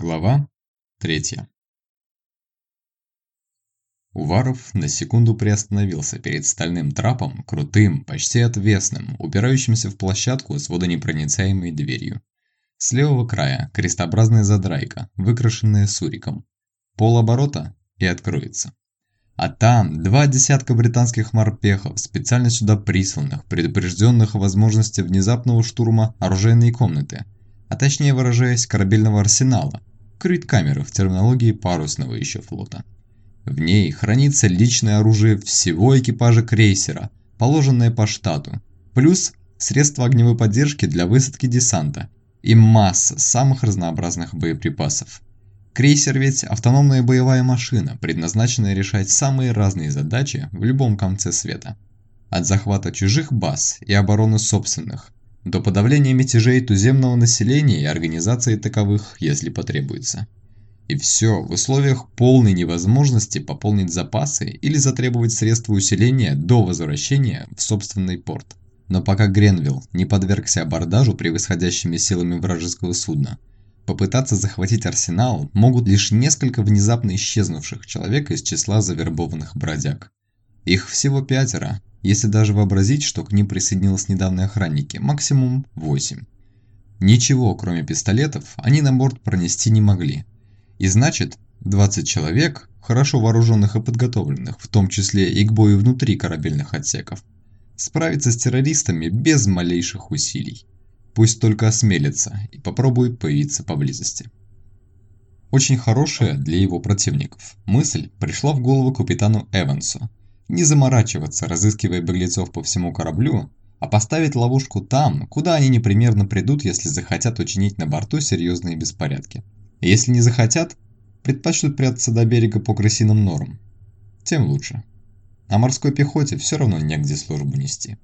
Глава 3 Уваров на секунду приостановился перед стальным трапом, крутым, почти отвесным, упирающимся в площадку с водонепроницаемой дверью. С левого края крестообразная задрайка, выкрашенная суриком. Полоборота и откроется. А там два десятка британских морпехов, специально сюда присланных, предупрежденных о возможности внезапного штурма оружейной комнаты – а точнее выражаясь, корабельного арсенала, крит-камеры в терминологии парусного еще флота. В ней хранится личное оружие всего экипажа крейсера, положенное по штату, плюс средства огневой поддержки для высадки десанта и масса самых разнообразных боеприпасов. Крейсер ведь автономная боевая машина, предназначенная решать самые разные задачи в любом конце света. От захвата чужих баз и обороны собственных, до подавления мятежей туземного населения и организации таковых, если потребуется. И все в условиях полной невозможности пополнить запасы или затребовать средства усиления до возвращения в собственный порт. Но пока Гренвилл не подвергся абордажу превосходящими силами вражеского судна, попытаться захватить арсенал могут лишь несколько внезапно исчезнувших человек из числа завербованных бродяг. Их всего пятеро, если даже вообразить, что к ним присоединились недавние охранники, максимум 8. Ничего, кроме пистолетов, они на борт пронести не могли. И значит, 20 человек, хорошо вооруженных и подготовленных, в том числе и к бою внутри корабельных отсеков, справиться с террористами без малейших усилий. Пусть только осмелится и попробует появиться поблизости. Очень хорошая для его противников мысль пришла в голову капитану Эвансу, не заморачиваться, разыскивая беглецов по всему кораблю, а поставить ловушку там, куда они непременно придут, если захотят учинить на борту серьезные беспорядки. Если не захотят, предпочтут прятаться до берега по крысиным норам. Тем лучше. А морской пехоте все равно негде службу нести.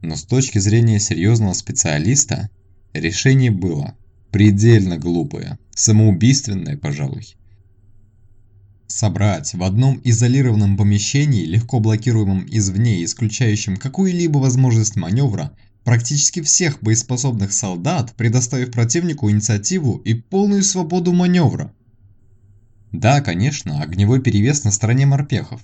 Но с точки зрения серьезного специалиста, решение было предельно глупое, самоубийственное, пожалуй собрать в одном изолированном помещении, легко блокируемом извне и исключающем какую-либо возможность маневра, практически всех боеспособных солдат, предоставив противнику инициативу и полную свободу маневра. Да, конечно, огневой перевес на стороне морпехов,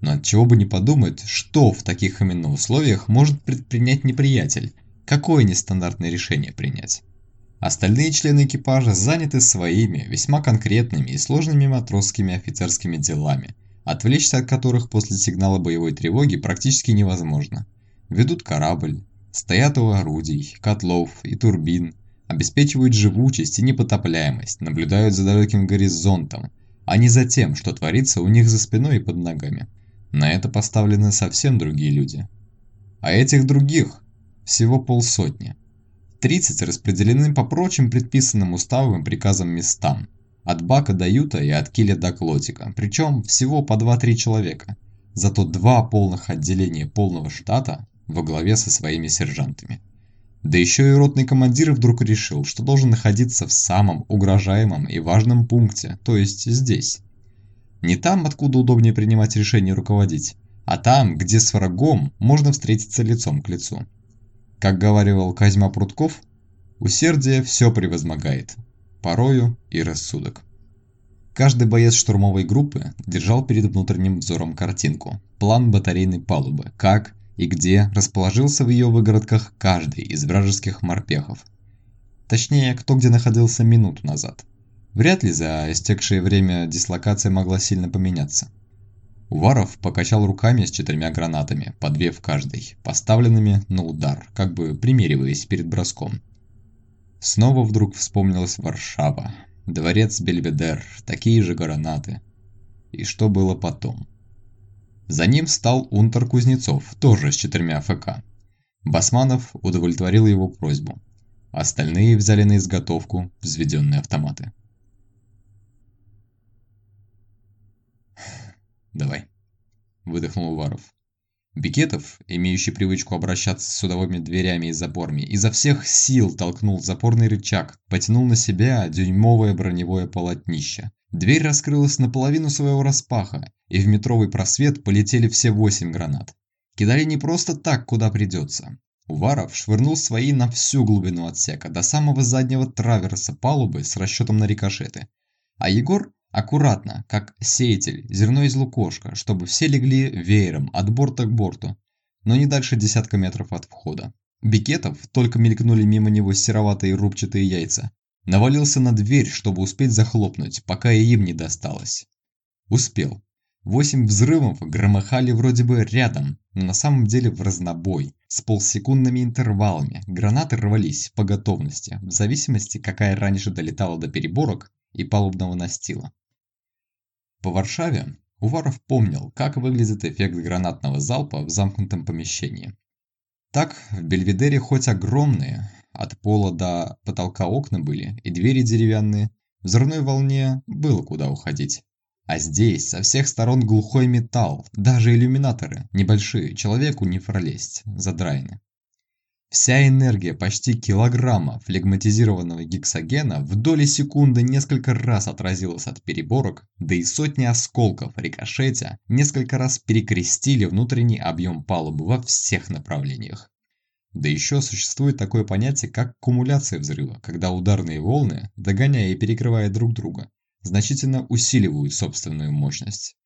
но от чего бы не подумать, что в таких именно условиях может предпринять неприятель, какое нестандартное решение принять. Остальные члены экипажа заняты своими, весьма конкретными и сложными матросскими офицерскими делами, отвлечься от которых после сигнала боевой тревоги практически невозможно. Ведут корабль, стоят у орудий, котлов и турбин, обеспечивают живучесть и непотопляемость, наблюдают за далеким горизонтом, а не за тем, что творится у них за спиной и под ногами. На это поставлены совсем другие люди. А этих других всего полсотни. 30 распределены по прочим предписанным уставом и приказам местам. От Бака до Юта и от Киля до Клотика, причем всего по 2-3 человека. Зато два полных отделения полного штата во главе со своими сержантами. Да еще и ротный командир вдруг решил, что должен находиться в самом угрожаемом и важном пункте, то есть здесь. Не там, откуда удобнее принимать решения руководить, а там, где с врагом можно встретиться лицом к лицу. Как говаривал Козьма Прутков, усердие все превозмогает, порою и рассудок. Каждый боец штурмовой группы держал перед внутренним взором картинку, план батарейной палубы, как и где расположился в ее выгородках каждый из вражеских морпехов. Точнее, кто где находился минуту назад. Вряд ли за истекшее время дислокация могла сильно поменяться. Уваров покачал руками с четырьмя гранатами, по две в каждой, поставленными на удар, как бы примериваясь перед броском. Снова вдруг вспомнилась Варшава, дворец Бельведер, такие же гранаты. И что было потом? За ним стал Унтер Кузнецов, тоже с четырьмя ФК. Басманов удовлетворил его просьбу. Остальные взяли на изготовку взведенные автоматы. «Давай», – выдохнул Уваров. Бикетов, имеющий привычку обращаться с судовыми дверями и запорами, изо всех сил толкнул запорный рычаг, потянул на себя дюймовое броневое полотнище. Дверь раскрылась наполовину своего распаха, и в метровый просвет полетели все восемь гранат. Кидали не просто так, куда придется. Уваров швырнул свои на всю глубину отсека, до самого заднего траверса палубы с расчетом на рикошеты. А Егор аккуратно, как сеятель, зерно из лукошка, чтобы все легли веером от борта к борту, но не дальше десятка метров от входа. Бикетов, только мелькнули мимо него сероватые рубчатые яйца, навалился на дверь, чтобы успеть захлопнуть, пока и им не досталось. Успел. Восемь взрывов громыхали вроде бы рядом, но на самом деле в разнобой, с полсекундными интервалами. Гранаты рвались по готовности, в зависимости, какая раньше долетала до переборок и палубного настила. По Варшаве Уваров помнил, как выглядит эффект гранатного залпа в замкнутом помещении. Так, в Бельведере хоть огромные, от пола до потолка окна были и двери деревянные, в взрывной волне было куда уходить. А здесь со всех сторон глухой металл, даже иллюминаторы, небольшие, человеку не пролезть, задраены. Вся энергия почти килограмма флегматизированного гексогена в доли секунды несколько раз отразилась от переборок, да и сотни осколков рикошетя несколько раз перекрестили внутренний объем палубы во всех направлениях. Да еще существует такое понятие, как кумуляция взрыва, когда ударные волны, догоняя и перекрывая друг друга, значительно усиливают собственную мощность.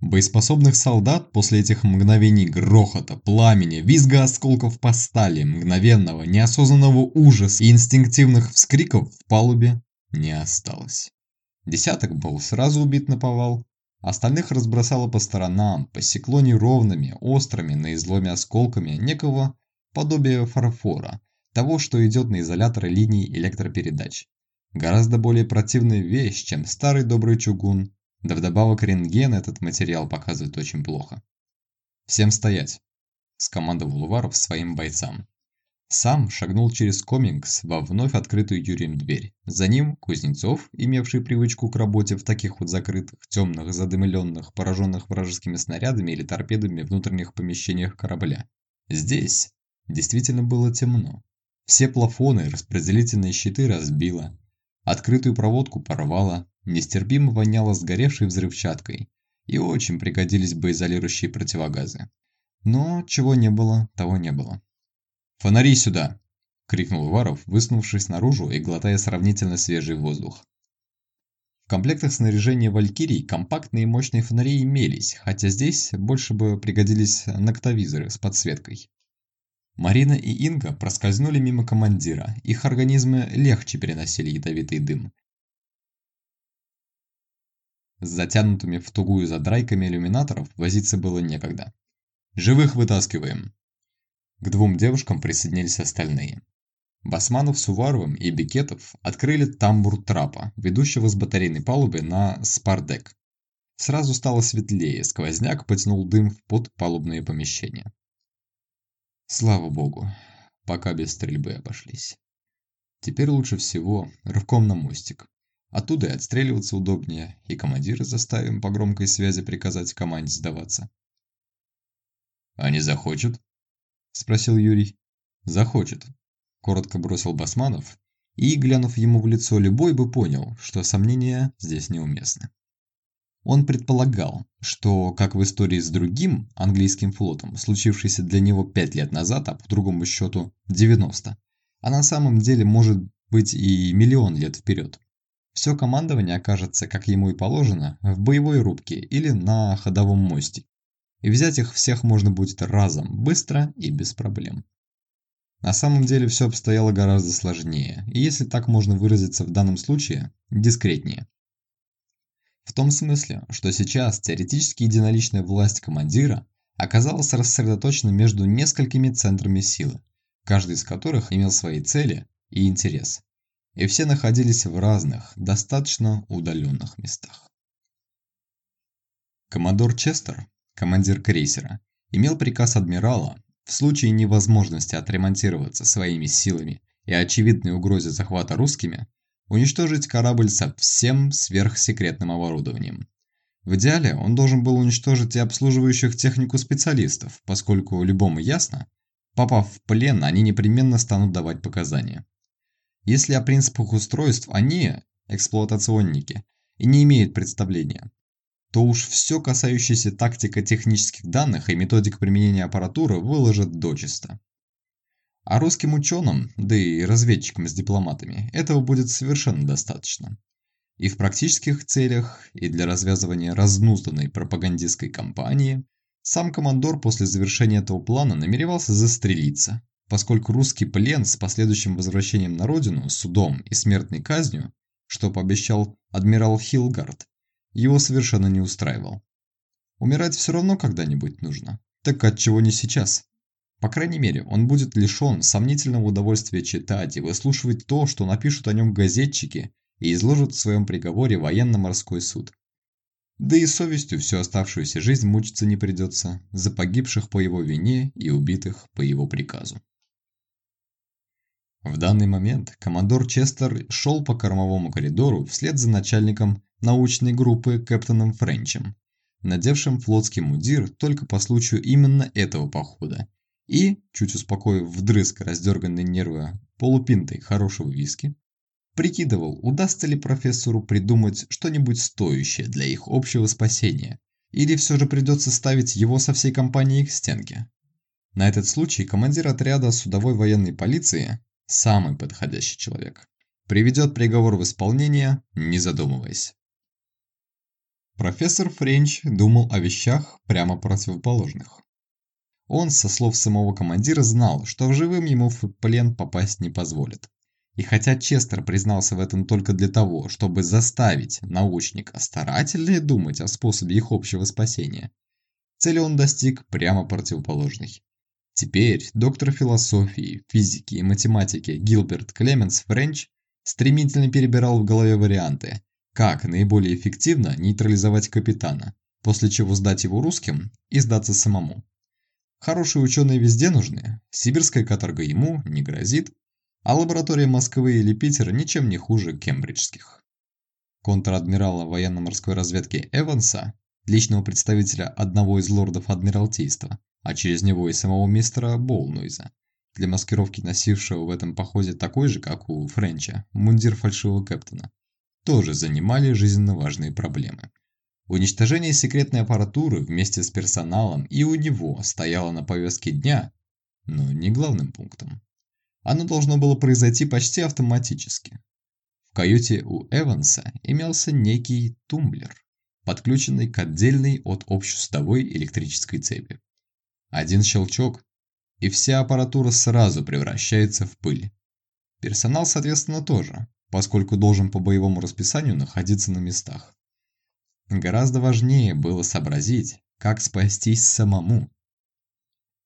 Боеспособных солдат после этих мгновений грохота, пламени, визга осколков по стали, мгновенного, неосознанного ужаса и инстинктивных вскриков в палубе не осталось. Десяток был сразу убит на повал, остальных разбросало по сторонам, посекло неровными, острыми на изломе осколками некого подобия фарфора, того, что идет на изоляторы линий электропередач. Гораздо более противная вещь, чем старый добрый чугун, да вдобавок рентген этот материал показывает очень плохо. «Всем стоять!» – скомандовал Уваров своим бойцам. Сам шагнул через комингс во вновь открытую Юрием дверь. За ним Кузнецов, имевший привычку к работе в таких вот закрытых, темных, задымленных, пораженных вражескими снарядами или торпедами внутренних помещениях корабля. Здесь действительно было темно. Все плафоны распределительные щиты разбило, Открытую проводку порвало, нестерпимо воняло сгоревшей взрывчаткой, и очень пригодились бы изолирующие противогазы. Но чего не было, того не было. «Фонари сюда!» – крикнул Уваров, высунувшись наружу и глотая сравнительно свежий воздух. В комплектах снаряжения «Валькирий» компактные мощные фонари имелись, хотя здесь больше бы пригодились ноктовизоры с подсветкой. Марина и Инга проскользнули мимо командира, их организмы легче переносили ядовитый дым. С затянутыми в тугую задрайками иллюминаторов возиться было некогда. «Живых вытаскиваем!» К двум девушкам присоединились остальные. Басманов с Уваровым и Бикетов открыли тамбур трапа, ведущего с батарейной палубы на спардек. Сразу стало светлее, сквозняк потянул дым в подпалубные помещения. Слава богу, пока без стрельбы обошлись. Теперь лучше всего рывком на мостик. Оттуда и отстреливаться удобнее, и командира заставим по громкой связи приказать команде сдаваться. «Они захочут?» – спросил Юрий. «Захочет», – коротко бросил Басманов, и, глянув ему в лицо, любой бы понял, что сомнения здесь неуместны. Он предполагал, что, как в истории с другим английским флотом, случившейся для него 5 лет назад, а по другому счету 90, а на самом деле может быть и миллион лет вперед. Все командование окажется, как ему и положено, в боевой рубке или на ходовом мосте. И взять их всех можно будет разом, быстро и без проблем. На самом деле все обстояло гораздо сложнее, и если так можно выразиться в данном случае, дискретнее. В том смысле, что сейчас теоретически единоличная власть командира оказалась рассредоточена между несколькими центрами силы, каждый из которых имел свои цели и интерес, и все находились в разных, достаточно удаленных местах. Коммодор Честер, командир крейсера, имел приказ адмирала в случае невозможности отремонтироваться своими силами и очевидной угрозе захвата русскими уничтожить корабль со всем сверхсекретным оборудованием. В идеале он должен был уничтожить и обслуживающих технику специалистов, поскольку любому ясно, попав в плен, они непременно станут давать показания. Если о принципах устройств они, эксплуатационники, и не имеют представления, то уж все касающееся тактико-технических данных и методик применения аппаратуры выложат дочисто. А русским ученым, да и разведчикам с дипломатами, этого будет совершенно достаточно. И в практических целях, и для развязывания разнузданной пропагандистской кампании, сам командор после завершения этого плана намеревался застрелиться, поскольку русский плен с последующим возвращением на родину, судом и смертной казнью, что пообещал адмирал Хилгард, его совершенно не устраивал. Умирать все равно когда-нибудь нужно, так отчего не сейчас? По крайней мере, он будет лишен сомнительного удовольствия читать и выслушивать то, что напишут о нем газетчики и изложат в своем приговоре военно-морской суд. Да и совестью всю оставшуюся жизнь мучиться не придется за погибших по его вине и убитых по его приказу. В данный момент командор Честер шел по кормовому коридору вслед за начальником научной группы Кэптоном Френчем, надевшим флотский мундир только по случаю именно этого похода и, чуть успокоив вдрызг раздерганные нервы полупинтой хорошего виски, прикидывал, удастся ли профессору придумать что-нибудь стоящее для их общего спасения, или все же придется ставить его со всей компанией к стенке. На этот случай командир отряда судовой военной полиции, самый подходящий человек, приведет приговор в исполнение, не задумываясь. Профессор Френч думал о вещах прямо противоположных. Он, со слов самого командира, знал, что в живым ему в плен попасть не позволят. И хотя Честер признался в этом только для того, чтобы заставить научника старательнее думать о способе их общего спасения, цели он достиг прямо противоположной. Теперь доктор философии, физики и математики Гилберт Клеменс Френч стремительно перебирал в голове варианты, как наиболее эффективно нейтрализовать капитана, после чего сдать его русским и сдаться самому. Хорошие ученые везде нужны, сибирская каторга ему не грозит, а лаборатория Москвы или Питера ничем не хуже кембриджских. Контр-адмирала военно-морской разведки Эванса, личного представителя одного из лордов Адмиралтейства, а через него и самого мистера Боулнуиза, для маскировки носившего в этом походе такой же, как у Френча, мундир фальшивого капитана, тоже занимали жизненно важные проблемы. Уничтожение секретной аппаратуры вместе с персоналом и у него стояло на повестке дня, но не главным пунктом. Оно должно было произойти почти автоматически. В каюте у Эванса имелся некий тумблер, подключенный к отдельной от общесудовой электрической цепи. Один щелчок, и вся аппаратура сразу превращается в пыль. Персонал, соответственно, тоже, поскольку должен по боевому расписанию находиться на местах. Гораздо важнее было сообразить, как спастись самому.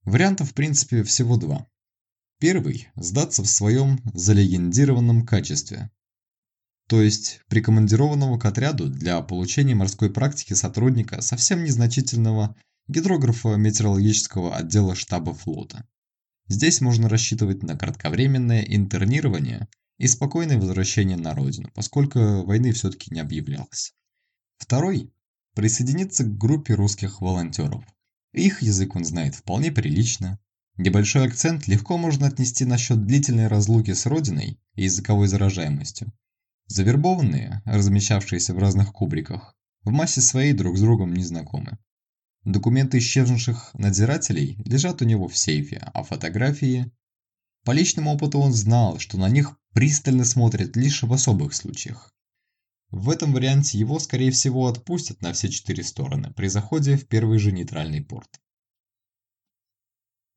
Вариантов в принципе всего два. Первый – сдаться в своем залегендированном качестве. То есть прикомандированного к отряду для получения морской практики сотрудника совсем незначительного гидрографа метеорологического отдела штаба флота. Здесь можно рассчитывать на кратковременное интернирование и спокойное возвращение на родину, поскольку войны все-таки не объявлялось. Второй – присоединиться к группе русских волонтеров. Их язык он знает вполне прилично. Небольшой акцент легко можно отнести насчет длительной разлуки с родиной и языковой заражаемостью. Завербованные, размещавшиеся в разных кубриках, в массе своей друг с другом не знакомы. Документы исчезнувших надзирателей лежат у него в сейфе, а фотографии... По личному опыту он знал, что на них пристально смотрят лишь в особых случаях. В этом варианте его, скорее всего, отпустят на все четыре стороны при заходе в первый же нейтральный порт.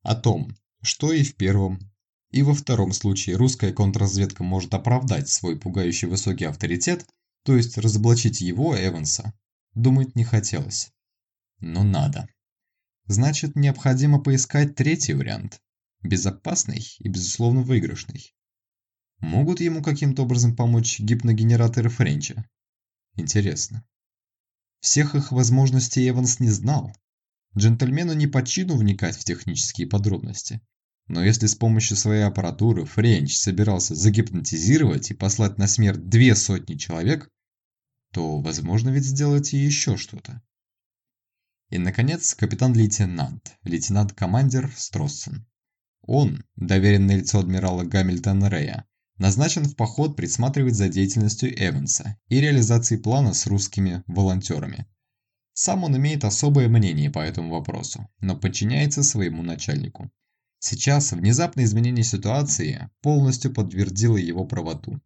О том, что и в первом, и во втором случае русская контрразведка может оправдать свой пугающий высокий авторитет, то есть разоблачить его, Эванса, думать не хотелось. Но надо. Значит, необходимо поискать третий вариант. Безопасный и, безусловно, выигрышный. Могут ему каким-то образом помочь гипногенераторы Френча? Интересно. Всех их возможностей Эванс не знал. Джентльмену не по чину вникать в технические подробности. Но если с помощью своей аппаратуры Френч собирался загипнотизировать и послать на смерть две сотни человек, то возможно ведь сделать и еще что-то. И, наконец, капитан-лейтенант, лейтенант-командир Строссен. Он, доверенное лицо адмирала Гамильтона Рея, назначен в поход присматривать за деятельностью Эванса и реализацией плана с русскими волонтерами. Сам он имеет особое мнение по этому вопросу, но подчиняется своему начальнику. Сейчас внезапное изменение ситуации полностью подтвердило его правоту.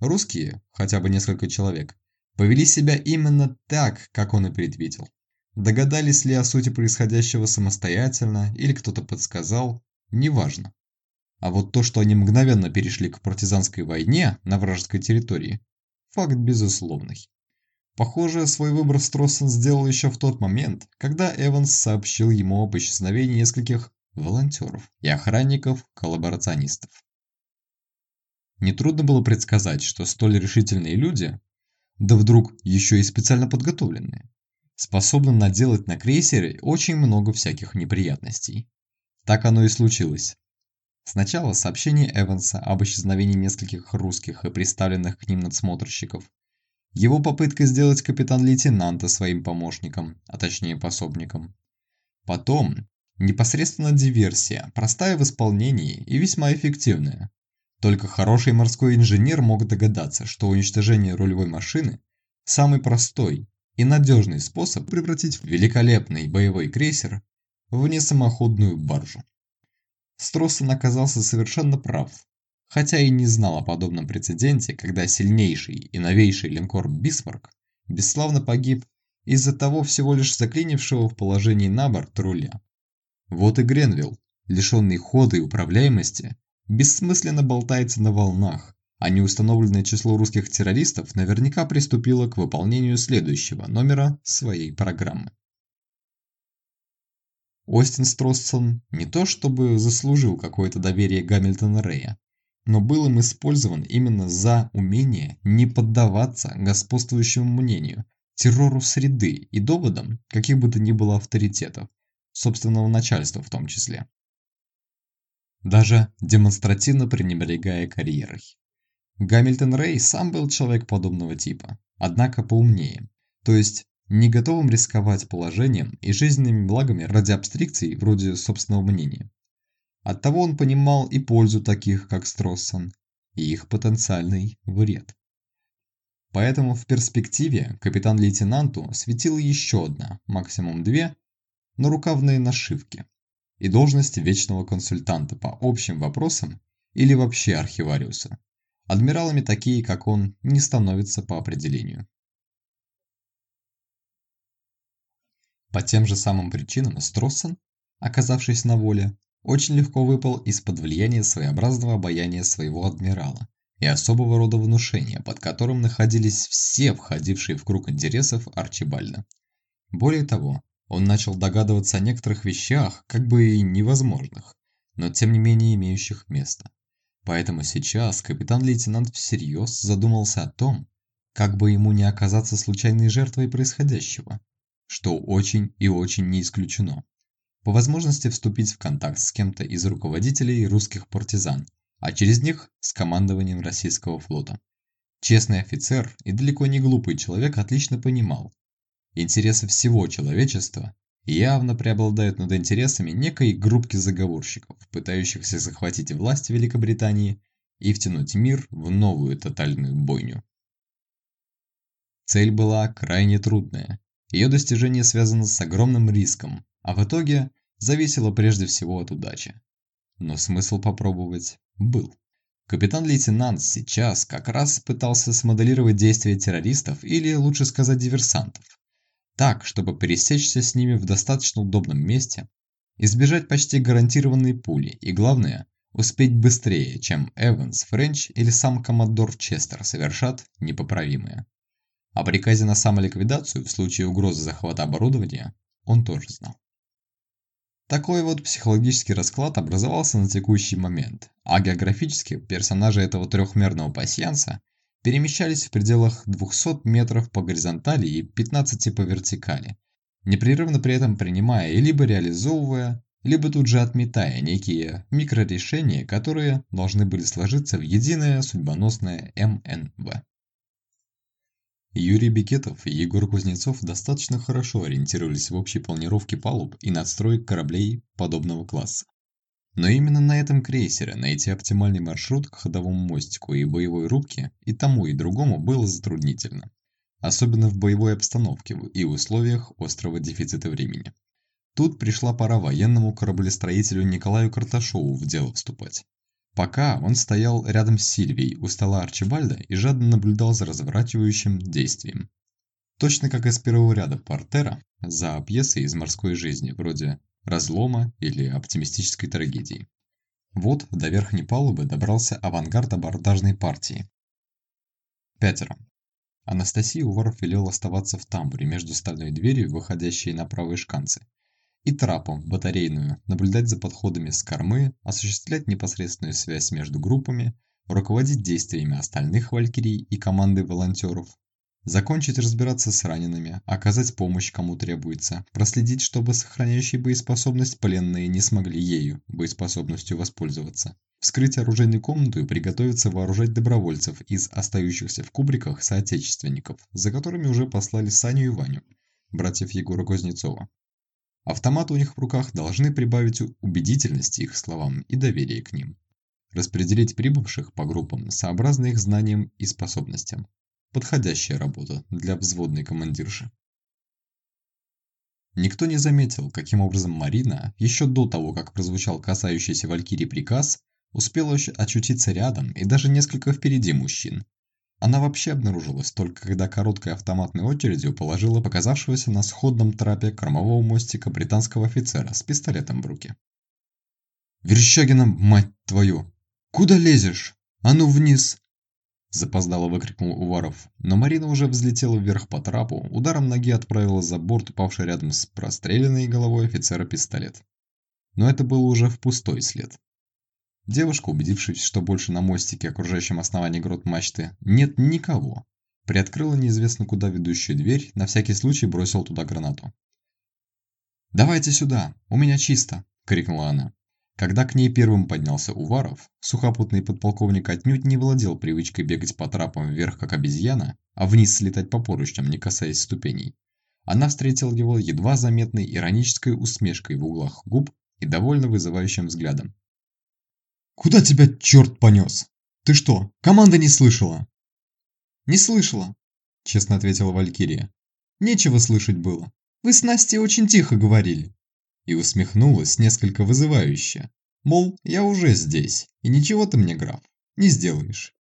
Русские, хотя бы несколько человек, повели себя именно так, как он и предвидел. Догадались ли о сути происходящего самостоятельно или кто-то подсказал, неважно. А вот то, что они мгновенно перешли к партизанской войне на вражеской территории, факт безусловный. Похоже, свой выбор Строссон сделал еще в тот момент, когда Эванс сообщил ему об исчезновении нескольких волонтеров и охранников-коллаборационистов. Нетрудно было предсказать, что столь решительные люди, да вдруг еще и специально подготовленные, способны наделать на крейсере очень много всяких неприятностей. Так оно и случилось. Сначала сообщение Эванса об исчезновении нескольких русских и представленных к ним надсмотрщиков. Его попытка сделать капитан-лейтенанта своим помощником, а точнее пособником. Потом непосредственно диверсия, простая в исполнении и весьма эффективная. Только хороший морской инженер мог догадаться, что уничтожение рулевой машины – самый простой и надежный способ превратить великолепный боевой крейсер в несамоходную баржу. Строссон оказался совершенно прав, хотя и не знал о подобном прецеденте, когда сильнейший и новейший линкор «Бисмарк» бесславно погиб из-за того всего лишь заклинившего в положении на борт руля. Вот и Гренвилл, лишенный хода и управляемости, бессмысленно болтается на волнах, а неустановленное число русских террористов наверняка приступило к выполнению следующего номера своей программы. Остин Строссон не то чтобы заслужил какое-то доверие Гамильтона Рэя, но был им использован именно за умение не поддаваться господствующему мнению, террору среды и доводам каких бы то ни было авторитетов, собственного начальства в том числе даже демонстративно пренебрегая карьерой. Гамильтон Рэй сам был человек подобного типа, однако поумнее, то есть не готовым рисковать положением и жизненными благами ради абстрикций вроде собственного мнения. Оттого он понимал и пользу таких, как Строссон, и их потенциальный вред. Поэтому в перспективе капитан-лейтенанту светила еще одна, максимум две, нарукавные нашивки – и должность вечного консультанта по общим вопросам или вообще архивариуса. Адмиралами такие, как он, не становятся по определению. По тем же самым причинам Строссон, оказавшись на воле, очень легко выпал из-под влияния своеобразного обаяния своего адмирала и особого рода внушения, под которым находились все входившие в круг интересов Арчибальда. Более того, он начал догадываться о некоторых вещах, как бы и невозможных, но тем не менее имеющих место. Поэтому сейчас капитан-лейтенант всерьез задумался о том, как бы ему не оказаться случайной жертвой происходящего, что очень и очень не исключено. По возможности вступить в контакт с кем-то из руководителей русских партизан, а через них с командованием российского флота. Честный офицер и далеко не глупый человек отлично понимал, Интересы всего человечества явно преобладают над интересами некой группки заговорщиков, пытающихся захватить власть Великобритании и втянуть мир в новую тотальную бойню. Цель была крайне трудная. Ее достижение связано с огромным риском, а в итоге зависело прежде всего от удачи. Но смысл попробовать был. Капитан-лейтенант сейчас как раз пытался смоделировать действия террористов или, лучше сказать, диверсантов так, чтобы пересечься с ними в достаточно удобном месте, избежать почти гарантированной пули и, главное, успеть быстрее, чем Эванс, Френч или сам коммодор Честер совершат непоправимое. О приказе на самоликвидацию в случае угрозы захвата оборудования он тоже знал. Такой вот психологический расклад образовался на текущий момент, а географически персонажи этого трехмерного пасьянса перемещались в пределах 200 метров по горизонтали и 15 по вертикали, непрерывно при этом принимая и либо реализовывая, либо тут же отметая некие микрорешения, которые должны были сложиться в единое судьбоносное МНВ. Юрий Бекетов и Егор Кузнецов достаточно хорошо ориентировались в общей планировке палуб и надстроек кораблей подобного класса. Но именно на этом крейсере найти оптимальный маршрут к ходовому мостику и боевой рубке и тому и другому было затруднительно. Особенно в боевой обстановке и условиях острого дефицита времени. Тут пришла пора военному кораблестроителю Николаю Карташову в дело вступать. Пока он стоял рядом с Сильвией у стола Арчибальда и жадно наблюдал за разворачивающим действием. Точно как из первого ряда портера за пьесой из морской жизни, вроде «Разлома» или «Оптимистической трагедии». Вот до верхней палубы добрался авангард абордажной партии. Пятеро. Анастасия Уваров велел оставаться в тамбуре между стальной дверью, выходящей на правые шканцы, и трапом в батарейную, наблюдать за подходами с кормы, осуществлять непосредственную связь между группами, руководить действиями остальных валькирий и команды волонтеров, Закончить разбираться с ранеными, оказать помощь кому требуется, проследить, чтобы сохраняющие боеспособность пленные не смогли ею, боеспособностью воспользоваться. Вскрыть оружейную комнату и приготовиться вооружать добровольцев из остающихся в кубриках соотечественников, за которыми уже послали Саню и Ваню, братьев Егора Кузнецова. Автоматы у них в руках должны прибавить убедительности их словам и доверия к ним. Распределить прибывших по группам сообразно их знаниям и способностям. Подходящая работа для взводной командирши. Никто не заметил, каким образом Марина, еще до того, как прозвучал касающийся Валькирии приказ, успела очутиться рядом и даже несколько впереди мужчин. Она вообще обнаружилась только когда короткой автоматной очередью положила показавшегося на сходном трапе кормового мостика британского офицера с пистолетом в руке. «Верещагина, мать твою! Куда лезешь? А ну вниз! Запоздало выкрикнул Уваров, но Марина уже взлетела вверх по трапу, ударом ноги отправила за борт упавший рядом с простреленной головой офицера пистолет. Но это было уже в пустой след. Девушка, убедившись, что больше на мостике, окружающем основании грот мачты, нет никого, приоткрыла неизвестно куда ведущую дверь, на всякий случай бросила туда гранату. «Давайте сюда, у меня чисто!» – крикнула она. Когда к ней первым поднялся Уваров, сухопутный подполковник отнюдь не владел привычкой бегать по трапам вверх как обезьяна, а вниз слетать по поручням, не касаясь ступеней. Она встретила его едва заметной иронической усмешкой в углах губ и довольно вызывающим взглядом. «Куда тебя черт понес? Ты что, команда не слышала?» «Не слышала», – честно ответила Валькирия. «Нечего слышать было. Вы с Настей очень тихо говорили» и усмехнулась несколько вызывающе. Мол, я уже здесь, и ничего ты мне, граф, не сделаешь.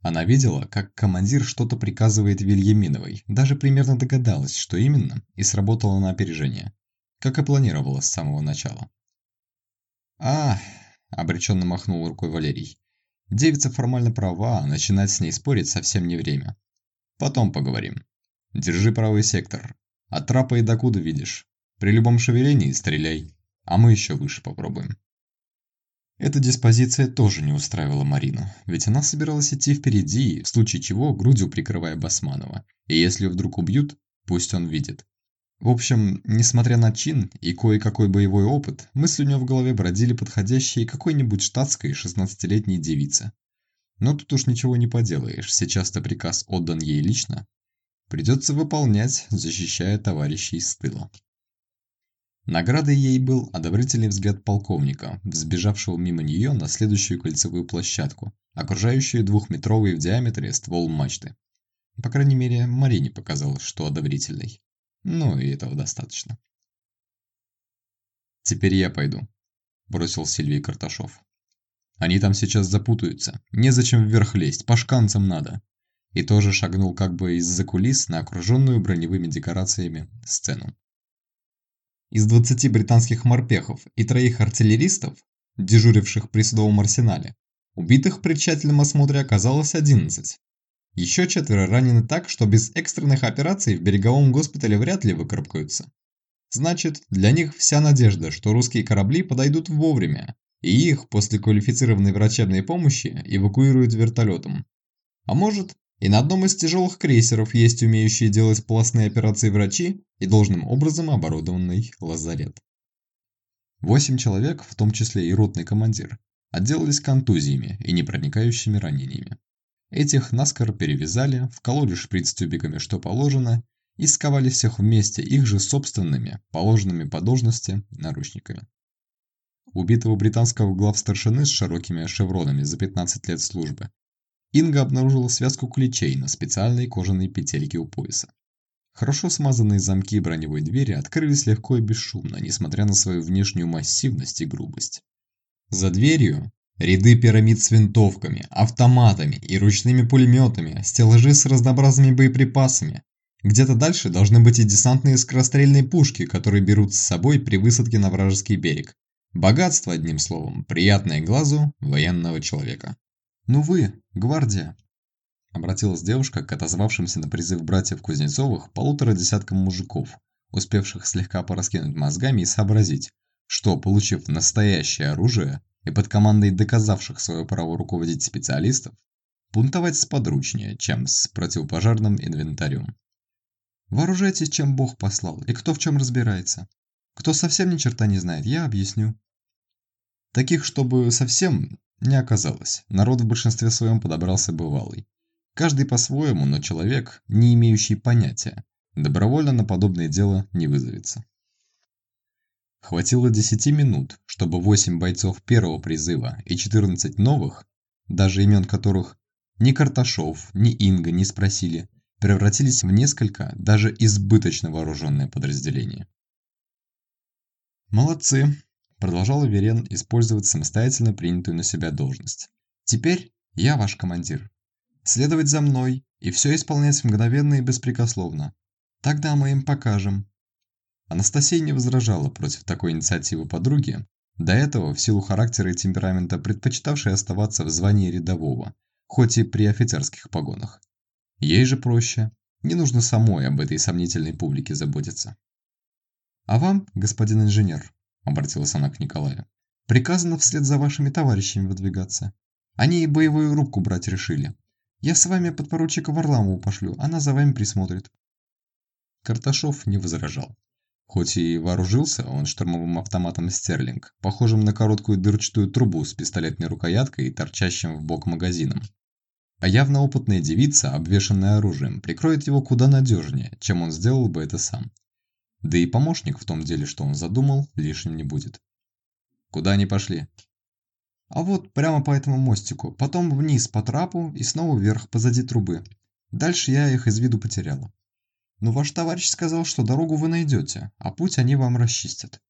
Она видела, как командир что-то приказывает Вильяминовой, даже примерно догадалась, что именно, и сработала на опережение, как и планировала с самого начала. «А, — обреченно махнул рукой Валерий, — девица формально права, начинать с ней спорить совсем не время. Потом поговорим. Держи правый сектор. От трапа и докуда видишь. При любом шевелении стреляй, а мы еще выше попробуем. Эта диспозиция тоже не устраивала Марину, ведь она собиралась идти впереди, в случае чего грудью прикрывая Басманова, и если вдруг убьют, пусть он видит. В общем, несмотря на чин и кое-какой боевой опыт, мысли у нее в голове бродили подходящие какой-нибудь штатской 16-летней девице. Но тут уж ничего не поделаешь, сейчас-то приказ отдан ей лично. Придется выполнять, защищая товарищей с тыла. Наградой ей был одобрительный взгляд полковника, взбежавшего мимо нее на следующую кольцевую площадку, окружающую двухметровый в диаметре ствол мачты. По крайней мере, Марине показалось, что одобрительный. Ну и этого достаточно. «Теперь я пойду», – бросил Сильвий Карташов. «Они там сейчас запутаются. Незачем вверх лезть, по шканцам надо». И тоже шагнул как бы из-за кулис на окруженную броневыми декорациями сцену. Из 20 британских морпехов и троих артиллеристов, дежуривших при судовом арсенале, убитых при тщательном осмотре оказалось 11. Еще четверо ранены так, что без экстренных операций в береговом госпитале вряд ли выкарабкаются. Значит, для них вся надежда, что русские корабли подойдут вовремя, и их после квалифицированной врачебной помощи эвакуируют вертолетом. А может, и на одном из тяжелых крейсеров есть умеющие делать полостные операции врачи и должным образом оборудованный лазарет. Восемь человек, в том числе и ротный командир, отделались контузиями и непроникающими ранениями. Этих наскоро перевязали, вкололи шприц тюбиками что положено и сковали всех вместе их же собственными, положенными по должности, наручниками. Убитого британского главстаршины с широкими шевронами за 15 лет службы Инга обнаружила связку ключей на специальной кожаной петельке у пояса. Хорошо смазанные замки броневой двери открылись легко и бесшумно, несмотря на свою внешнюю массивность и грубость. За дверью ряды пирамид с винтовками, автоматами и ручными пулеметами, стеллажи с разнообразными боеприпасами. Где-то дальше должны быть и десантные скорострельные пушки, которые берут с собой при высадке на вражеский берег. Богатство, одним словом, приятное глазу военного человека. «Ну вы, гвардия!» Обратилась девушка к отозвавшимся на призыв братьев Кузнецовых полутора десяткам мужиков, успевших слегка пораскинуть мозгами и сообразить, что, получив настоящее оружие и под командой доказавших свое право руководить специалистов, бунтовать сподручнее, чем с противопожарным инвентарем. Вооружайтесь, чем Бог послал, и кто в чем разбирается. Кто совсем ни черта не знает, я объясню. Таких, чтобы совсем, не оказалось. Народ в большинстве своем подобрался бывалый. Каждый по-своему, но человек, не имеющий понятия, добровольно на подобное дело не вызовется. Хватило 10 минут, чтобы 8 бойцов первого призыва и 14 новых, даже имен которых ни Карташов, ни Инга не спросили, превратились в несколько даже избыточно вооруженное подразделение. «Молодцы!» – продолжал Верен использовать самостоятельно принятую на себя должность. «Теперь я ваш командир. Следовать за мной и все исполнять мгновенно и беспрекословно. Тогда мы им покажем, Анастасия не возражала против такой инициативы подруги, до этого в силу характера и темперамента предпочитавшей оставаться в звании рядового, хоть и при офицерских погонах. Ей же проще, не нужно самой об этой сомнительной публике заботиться. «А вам, господин инженер», – обратилась она к Николаю, – «приказано вслед за вашими товарищами выдвигаться. Они и боевую рубку брать решили. Я с вами подпоручика Варламову пошлю, она за вами присмотрит». Карташов не возражал. Хоть и вооружился он штурмовым автоматом «Стерлинг», похожим на короткую дырчатую трубу с пистолетной рукояткой и торчащим в бок магазином. А явно опытная девица, обвешанная оружием, прикроет его куда надежнее, чем он сделал бы это сам. Да и помощник в том деле, что он задумал, лишним не будет. Куда они пошли? А вот прямо по этому мостику, потом вниз по трапу и снова вверх позади трубы. Дальше я их из виду потеряла. Но ваш товарищ сказал, что дорогу вы найдете, а путь они вам расчистят.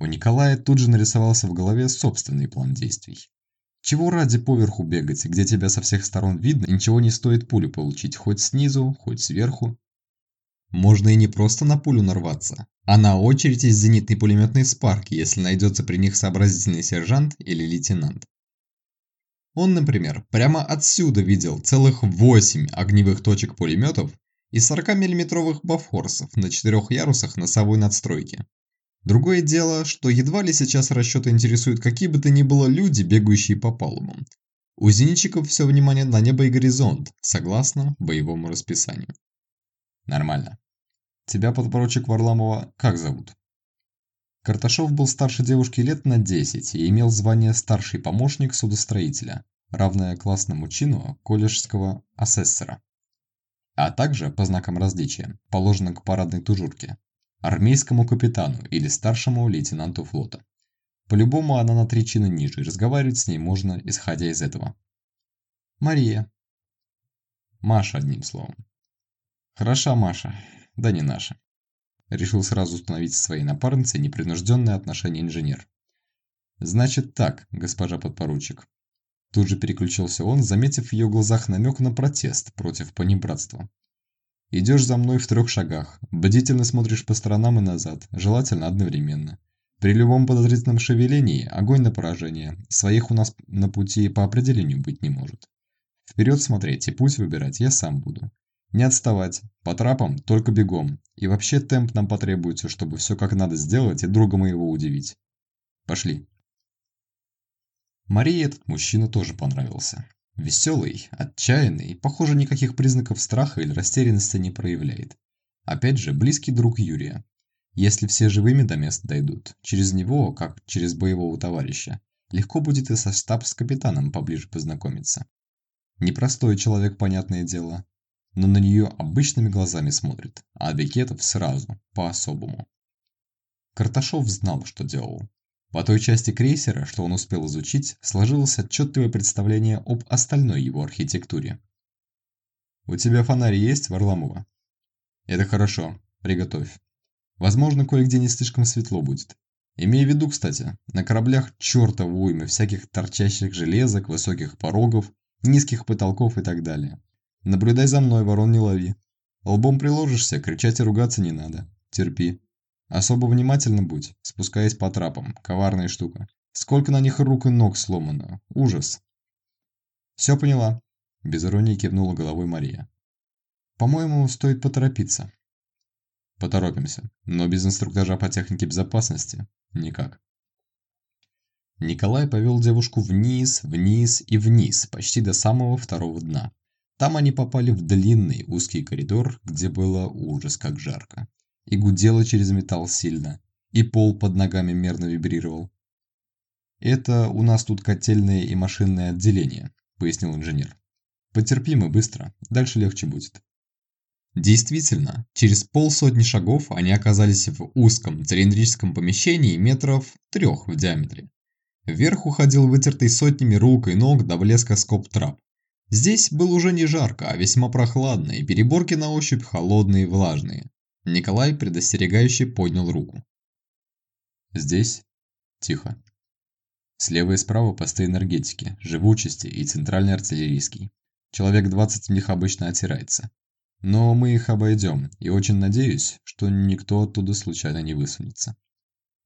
У Николая тут же нарисовался в голове собственный план действий. Чего ради поверху бегать, где тебя со всех сторон видно, ничего не стоит пулю получить, хоть снизу, хоть сверху. Можно и не просто на пулю нарваться, а на очередь из зенитной пулеметной спарки, если найдется при них сообразительный сержант или лейтенант. Он, например, прямо отсюда видел целых 8 огневых точек пулеметов и 40-мм бафорсов на четырех ярусах носовой надстройки. Другое дело, что едва ли сейчас расчеты интересуют какие бы то ни было люди, бегающие по палубам. У зенитчиков все внимание на небо и горизонт, согласно боевому расписанию. Нормально. Тебя, подпоручик Варламова, как зовут? Карташов был старше девушки лет на 10 и имел звание старший помощник судостроителя, равное классному чину колледжского асессора а также по знакам различия, положенным к парадной тужурке, армейскому капитану или старшему лейтенанту флота. По-любому она на три чина ниже, и разговаривать с ней можно, исходя из этого. Мария. Маша, одним словом. Хороша Маша, да не наша. Решил сразу установить со своей напарницей непринужденное отношение инженер. Значит так, госпожа подпоручик. Тут же переключился он, заметив в ее глазах намек на протест против понебратства. «Идешь за мной в трех шагах, бдительно смотришь по сторонам и назад, желательно одновременно. При любом подозрительном шевелении огонь на поражение, своих у нас на пути по определению быть не может. Вперед смотреть и путь выбирать я сам буду. Не отставать, по трапам только бегом, и вообще темп нам потребуется, чтобы все как надо сделать и друга моего удивить. Пошли». Марии этот мужчина тоже понравился. Веселый, отчаянный, похоже, никаких признаков страха или растерянности не проявляет. Опять же, близкий друг Юрия. Если все живыми до места дойдут, через него, как через боевого товарища, легко будет и со штабс-капитаном поближе познакомиться. Непростой человек, понятное дело, но на нее обычными глазами смотрит, а Бекетов сразу, по-особому. Карташов знал, что делал. По той части крейсера, что он успел изучить, сложилось отчетливое представление об остальной его архитектуре. «У тебя фонарь есть, Варламова?» Это хорошо. Приготовь. Возможно, кое-где не слишком светло будет. Имей в виду, кстати, на кораблях чёрта уймы всяких торчащих железок, высоких порогов, низких потолков и так далее. Наблюдай за мной, ворон не лови. Лбом приложишься, кричать и ругаться не надо. Терпи. Особо внимательно будь, спускаясь по трапам. Коварная штука. Сколько на них рук и ног сломано. Ужас. Все поняла. Без иронии кивнула головой Мария. По-моему, стоит поторопиться. Поторопимся, но без инструктажа по технике безопасности никак. Николай повел девушку вниз, вниз и вниз, почти до самого второго дна. Там они попали в длинный узкий коридор, где было ужас как жарко. И гудело через металл сильно, и пол под ногами мерно вибрировал. «Это у нас тут котельное и машинное отделение», – пояснил инженер. «Потерпим и быстро, дальше легче будет». Действительно, через полсотни шагов они оказались в узком цилиндрическом помещении метров трех в диаметре. Вверх уходил вытертый сотнями рук и ног до блеска скоб трап. Здесь было уже не жарко, а весьма прохладно, и переборки на ощупь холодные и влажные. Николай предостерегающе поднял руку. Здесь тихо. Слева и справа посты энергетики, живучести и центральный артиллерийский. Человек 20 в них обычно отирается. Но мы их обойдем, и очень надеюсь, что никто оттуда случайно не высунется.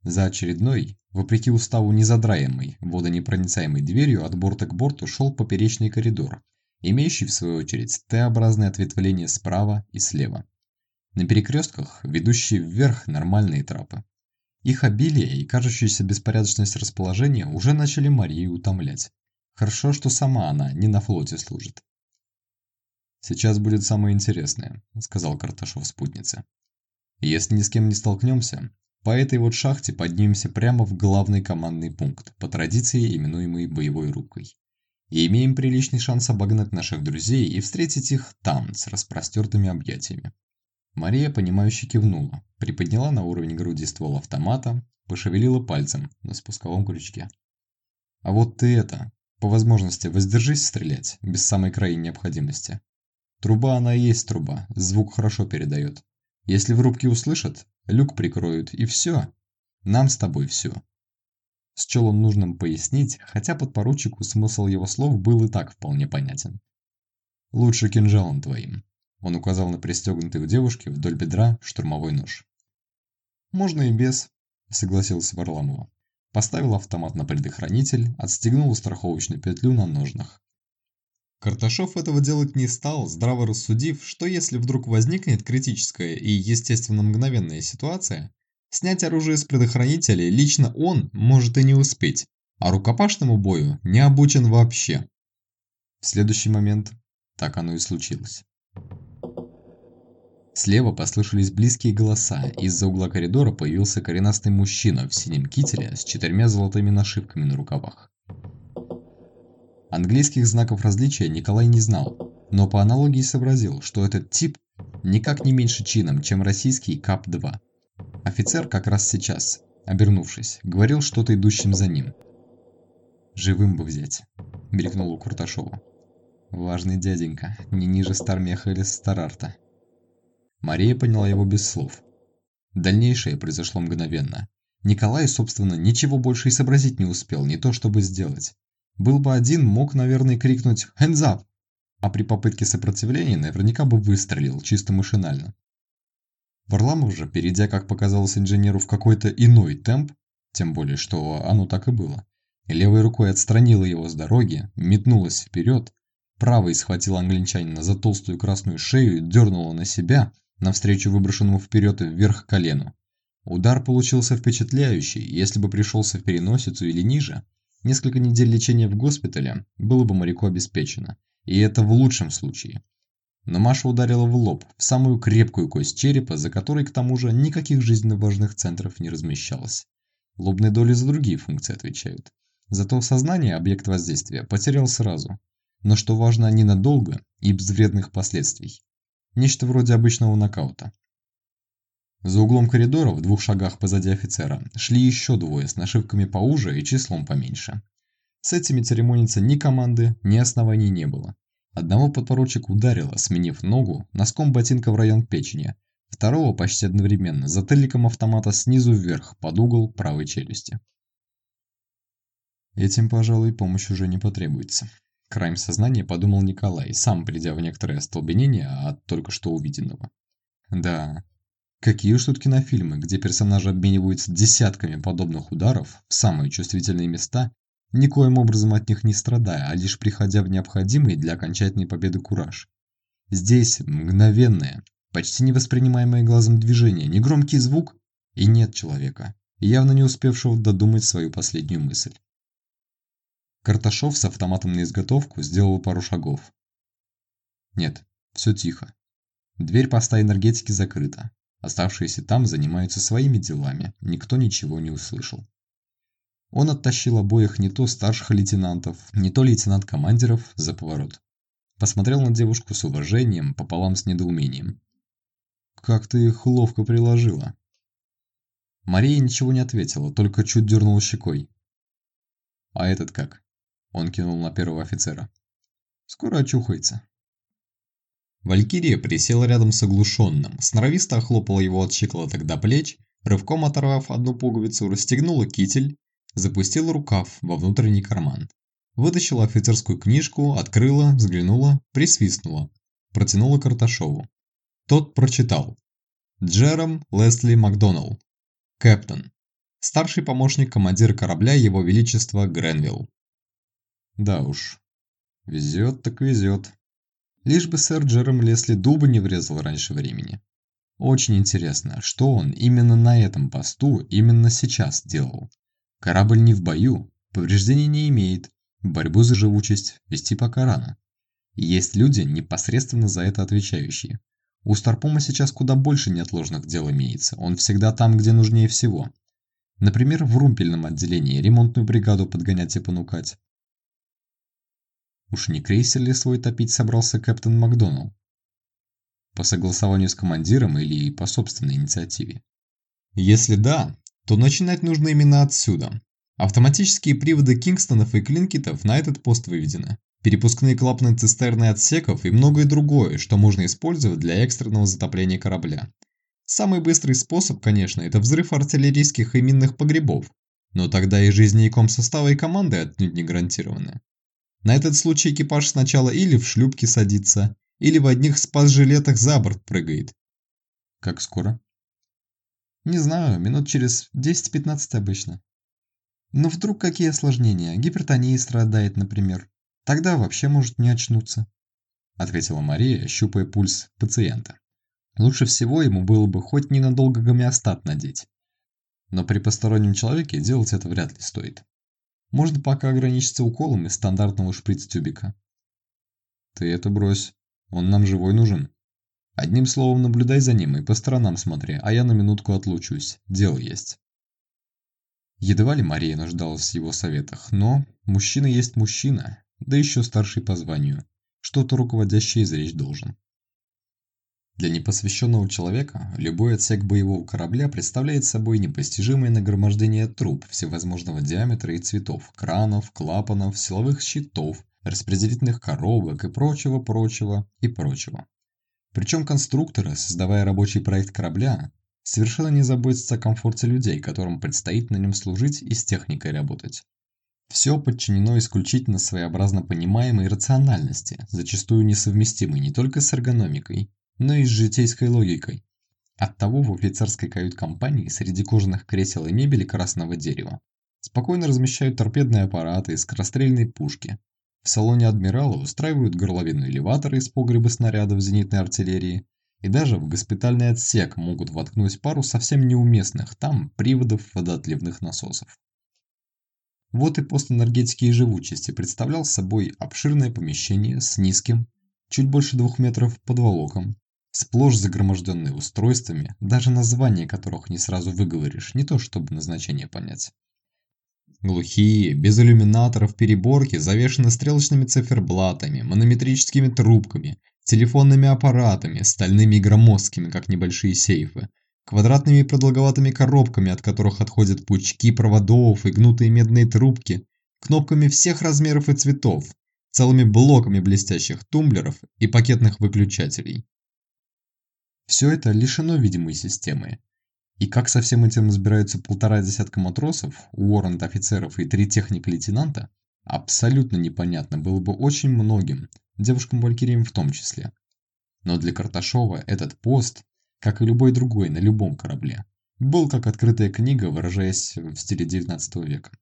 За очередной, вопреки уставу незадраемой, водонепроницаемой дверью от борта к борту шел поперечный коридор, имеющий в свою очередь Т-образное ответвление справа и слева. На перекрестках ведущие вверх нормальные трапы. Их обилие и кажущаяся беспорядочность расположения уже начали Марию утомлять. Хорошо, что сама она не на флоте служит. «Сейчас будет самое интересное», – сказал Карташов спутнице. «Если ни с кем не столкнемся, по этой вот шахте поднимемся прямо в главный командный пункт, по традиции именуемый боевой рукой. И имеем приличный шанс обогнать наших друзей и встретить их там, с распростертыми объятиями». Мария, понимающе кивнула, приподняла на уровень груди ствол автомата, пошевелила пальцем на спусковом крючке. «А вот ты это, по возможности воздержись стрелять, без самой крайней необходимости. Труба она и есть труба, звук хорошо передает. Если в рубке услышат, люк прикроют и все. Нам с тобой все. Счел он нужным пояснить, хотя подпоручику смысл его слов был и так вполне понятен. «Лучше кинжалом твоим», – он указал на пристегнутый у девушки вдоль бедра штурмовой нож. «Можно и без», – согласился Варламова. Поставил автомат на предохранитель, отстегнул страховочную петлю на ножнах. Карташов этого делать не стал, здраво рассудив, что если вдруг возникнет критическая и, естественно, мгновенная ситуация, снять оружие с предохранителя лично он может и не успеть, а рукопашному бою не обучен вообще. В следующий момент так оно и случилось. Слева послышались близкие голоса, из-за угла коридора появился коренастый мужчина в синем кителе с четырьмя золотыми нашивками на рукавах. Английских знаков различия Николай не знал, но по аналогии сообразил, что этот тип никак не меньше чином, чем российский КАП-2. Офицер как раз сейчас, обернувшись, говорил что-то идущим за ним. «Живым бы взять», – мелькнул у Курташова. «Важный дяденька, не ниже Стармеха или Старарта». Мария поняла его без слов. Дальнейшее произошло мгновенно. Николай, собственно, ничего больше и сообразить не успел, не то чтобы сделать. Был бы один, мог, наверное, крикнуть «Hands up!», а при попытке сопротивления наверняка бы выстрелил, чисто машинально. Варламов же, перейдя, как показалось инженеру, в какой-то иной темп, тем более, что оно так и было, левой рукой отстранила его с дороги, метнулась вперед, правой схватила англичанина за толстую красную шею и дернула на себя, навстречу выброшенному вперед и вверх колену. Удар получился впечатляющий, если бы пришелся в переносицу или ниже – Несколько недель лечения в госпитале было бы моряку обеспечено, и это в лучшем случае. Но Маша ударила в лоб, в самую крепкую кость черепа, за которой к тому же никаких жизненно важных центров не размещалось. Лобные доли за другие функции отвечают. Зато в сознании объект воздействия потерял сразу. Но что важно, ненадолго и без вредных последствий. Нечто вроде обычного нокаута. За углом коридора, в двух шагах позади офицера, шли еще двое с нашивками поуже и числом поменьше. С этими церемониться ни команды, ни оснований не было. Одного подпоручик ударило, сменив ногу, носком ботинка в район печени, второго почти одновременно затыльником автомата снизу вверх под угол правой челюсти. Этим, пожалуй, помощь уже не потребуется. Краем сознания подумал Николай, сам придя в некоторое остолбенение от только что увиденного. Да, какие уж тут кинофильмы, где персонажи обмениваются десятками подобных ударов в самые чувствительные места, никоим образом от них не страдая, а лишь приходя в необходимый для окончательной победы кураж. Здесь мгновенное, почти невоспринимаемое глазом движение, негромкий звук и нет человека, явно не успевшего додумать свою последнюю мысль. Карташов с автоматом на изготовку сделал пару шагов. Нет, все тихо. Дверь поста энергетики закрыта. Оставшиеся там занимаются своими делами, никто ничего не услышал. Он оттащил обоих не то старших лейтенантов, не то лейтенант-командиров за поворот. Посмотрел на девушку с уважением пополам с недоумением. «Как ты их ловко приложила?» Мария ничего не ответила, только чуть дернула щекой. «А этот как?» Он кинул на первого офицера. «Скоро очухается». Валькирия присела рядом с оглушенным, сноровисто охлопала его от щиколоток до плеч, рывком оторвав одну пуговицу, расстегнула китель, запустила рукав во внутренний карман. Вытащила офицерскую книжку, открыла, взглянула, присвистнула. Протянула Карташову. Тот прочитал. Джером Лесли Макдоналл. Кэптон. Старший помощник командира корабля Его Величества Гренвилл. Да уж, везет так везет. Лишь бы сэр Джером Лесли дуба не врезал раньше времени. Очень интересно, что он именно на этом посту именно сейчас делал. Корабль не в бою, повреждений не имеет, борьбу за живучесть вести пока рано. Есть люди, непосредственно за это отвечающие. У Старпома сейчас куда больше неотложных дел имеется, он всегда там, где нужнее всего. Например, в румпельном отделении ремонтную бригаду подгонять и понукать. Уж не крейсер ли свой топить собрался капитан Макдоналл? По согласованию с командиром или по собственной инициативе? Если да, то начинать нужно именно отсюда. Автоматические приводы Кингстонов и Клинкитов на этот пост выведены. Перепускные клапаны цистерны отсеков и многое другое, что можно использовать для экстренного затопления корабля. Самый быстрый способ, конечно, это взрыв артиллерийских и минных погребов, но тогда и жизни и комсостава и команды отнюдь не гарантированы. На этот случай экипаж сначала или в шлюпке садится, или в одних спас-жилетах за борт прыгает. Как скоро? Не знаю, минут через 10-15 обычно. Но вдруг какие осложнения? Гипертония страдает, например. Тогда вообще может не очнуться. Ответила Мария, щупая пульс пациента. Лучше всего ему было бы хоть ненадолго гомеостат надеть. Но при постороннем человеке делать это вряд ли стоит. Можно пока ограничиться уколом из стандартного шприц-тюбика. Ты это брось. Он нам живой нужен. Одним словом, наблюдай за ним и по сторонам смотри, а я на минутку отлучусь. Дело есть. Едва ли Мария нуждалась в его советах, но мужчина есть мужчина, да еще старший по званию. Что-то руководящее изречь должен. Для непосвященного человека любой отсек боевого корабля представляет собой непостижимое нагромождение труб всевозможного диаметра и цветов, кранов, клапанов, силовых щитов, распределительных коробок и прочего-прочего и прочего. Причем конструкторы, создавая рабочий проект корабля, совершенно не заботятся о комфорте людей, которым предстоит на нем служить и с техникой работать. Все подчинено исключительно своеобразно понимаемой рациональности, зачастую несовместимой не только с эргономикой, но и с житейской логикой. Оттого в офицерской кают-компании среди кожаных кресел и мебели красного дерева спокойно размещают торпедные аппараты и скорострельные пушки. В салоне адмирала устраивают горловинные элеваторы из погреба снарядов зенитной артиллерии, и даже в госпитальный отсек могут воткнуть пару совсем неуместных там приводов водоотливных насосов. Вот и пост энергетики и живучести представлял собой обширное помещение с низким, чуть больше двух метров подволоком, сплошь загроможденные устройствами, даже название которых не сразу выговоришь, не то чтобы назначение понять. Глухие, без иллюминаторов переборки завешены стрелочными циферблатами, манометрическими трубками, телефонными аппаратами, стальными и громоздкими, как небольшие сейфы, квадратными и продолговатыми коробками, от которых отходят пучки проводов и гнутые медные трубки, кнопками всех размеров и цветов, целыми блоками блестящих тумблеров и пакетных выключателей. Все это лишено видимой системы. И как со всем этим разбираются полтора десятка матросов, уоррент офицеров и три техника-лейтенанта, абсолютно непонятно было бы очень многим, девушкам-валькириям в том числе. Но для Карташова этот пост, как и любой другой на любом корабле, был как открытая книга, выражаясь в стиле 19 века.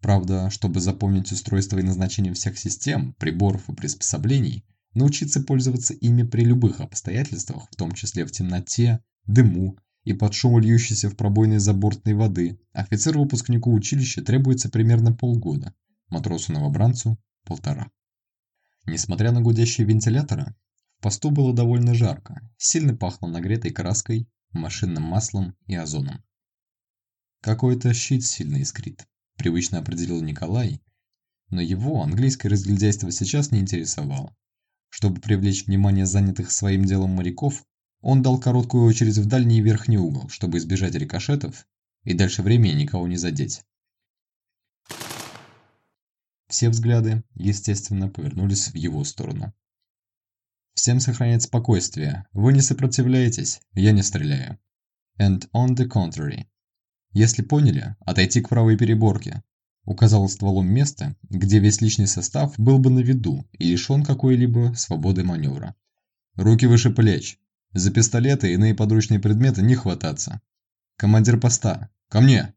Правда, чтобы запомнить устройство и назначение всех систем, приборов и приспособлений, научиться пользоваться ими при любых обстоятельствах, в том числе в темноте, дыму и под шум льющейся в пробойной забортной воды, офицеру-выпускнику училища требуется примерно полгода, матросу-новобранцу – полтора. Несмотря на гудящие вентиляторы, в посту было довольно жарко, сильно пахло нагретой краской, машинным маслом и озоном. Какой-то щит сильно искрит привычно определил Николай, но его английское разгильдяйство сейчас не интересовало. Чтобы привлечь внимание занятых своим делом моряков, он дал короткую очередь в дальний верхний угол, чтобы избежать рикошетов и дальше времени никого не задеть. Все взгляды, естественно, повернулись в его сторону. Всем сохранять спокойствие. Вы не сопротивляетесь, я не стреляю. And on the contrary, если поняли, отойти к правой переборке. Указал стволом место, где весь личный состав был бы на виду и лишен какой-либо свободы маневра. Руки выше плеч. За пистолеты и иные подручные предметы не хвататься. Командир поста, ко мне!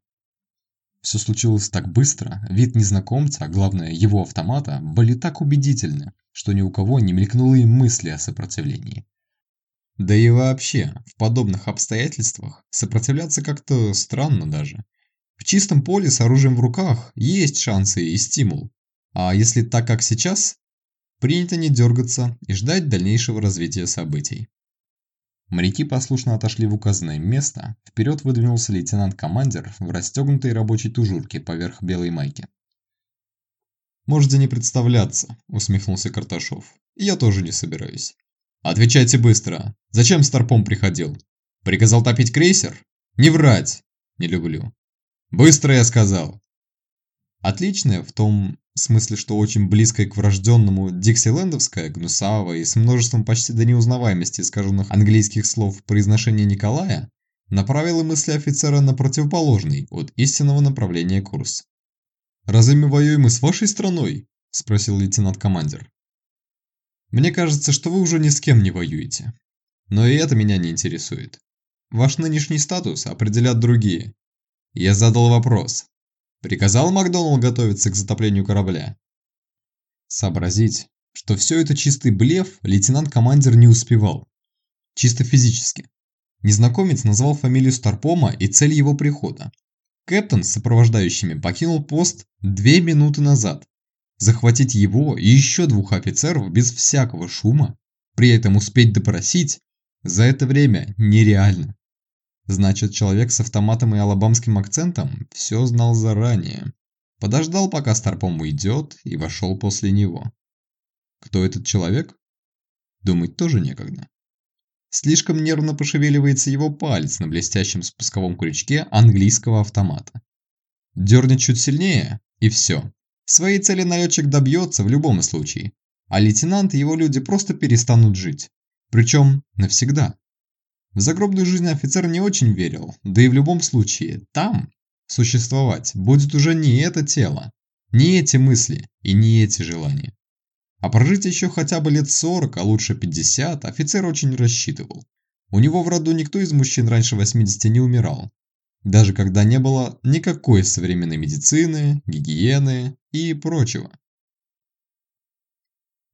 Все случилось так быстро, вид незнакомца, а главное его автомата, были так убедительны, что ни у кого не мелькнуло и мысли о сопротивлении. Да и вообще, в подобных обстоятельствах сопротивляться как-то странно даже. В чистом поле с оружием в руках есть шансы и стимул. А если так, как сейчас, принято не дергаться и ждать дальнейшего развития событий. Моряки послушно отошли в указанное место, вперед выдвинулся лейтенант-командир в расстегнутой рабочей тужурке поверх белой майки. «Можете не представляться», – усмехнулся Карташов. «Я тоже не собираюсь. Отвечайте быстро. Зачем Старпом приходил? Приказал топить крейсер? Не врать. Не люблю. Быстро я сказал. Отличное в том смысле, что очень близкое к врожденному диксилендовское, гнусавое и с множеством почти до неузнаваемости искаженных английских слов произношения Николая направило мысли офицера на противоположный от истинного направления курс. «Разве мы воюем и с вашей страной?» – спросил лейтенант-командир. Мне кажется, что вы уже ни с кем не воюете. Но и это меня не интересует. Ваш нынешний статус определят другие. Я задал вопрос. Приказал Макдоналл готовиться к затоплению корабля? Сообразить, что все это чистый блеф, лейтенант-командир не успевал. Чисто физически. Незнакомец назвал фамилию Старпома и цель его прихода. Кэптон с сопровождающими покинул пост две минуты назад захватить его и еще двух офицеров без всякого шума, при этом успеть допросить, за это время нереально. Значит, человек с автоматом и алабамским акцентом все знал заранее. Подождал, пока Старпом уйдет, и вошел после него. Кто этот человек? Думать тоже некогда. Слишком нервно пошевеливается его палец на блестящем спусковом крючке английского автомата. Дернет чуть сильнее, и все. Своей цели налетчик добьется в любом случае, а лейтенант и его люди просто перестанут жить. Причем навсегда. В загробную жизнь офицер не очень верил, да и в любом случае, там существовать будет уже не это тело, не эти мысли и не эти желания. А прожить еще хотя бы лет 40, а лучше 50, офицер очень рассчитывал. У него в роду никто из мужчин раньше 80 не умирал, даже когда не было никакой современной медицины, гигиены и прочего.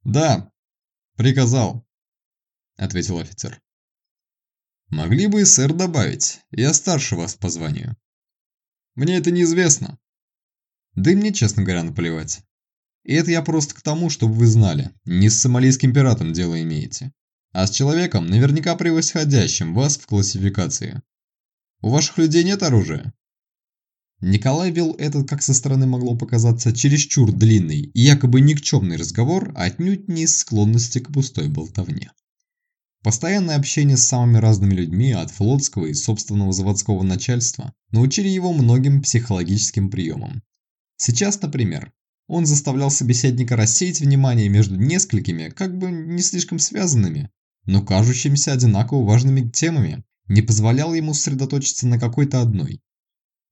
«Да, приказал», – ответил офицер. «Могли бы и сэр добавить, я старше вас по званию». «Мне это неизвестно». «Да и мне, честно говоря, наплевать. И это я просто к тому, чтобы вы знали, не с сомалийским пиратом дело имеете, а с человеком, наверняка превосходящим вас в классификации. У ваших людей нет оружия?» Николай вел этот, как со стороны могло показаться, чересчур длинный и якобы никчемный разговор, отнюдь не из склонности к пустой болтовне. Постоянное общение с самыми разными людьми от флотского и собственного заводского начальства научили его многим психологическим приемам. Сейчас, например, он заставлял собеседника рассеять внимание между несколькими, как бы не слишком связанными, но кажущимися одинаково важными темами, не позволял ему сосредоточиться на какой-то одной.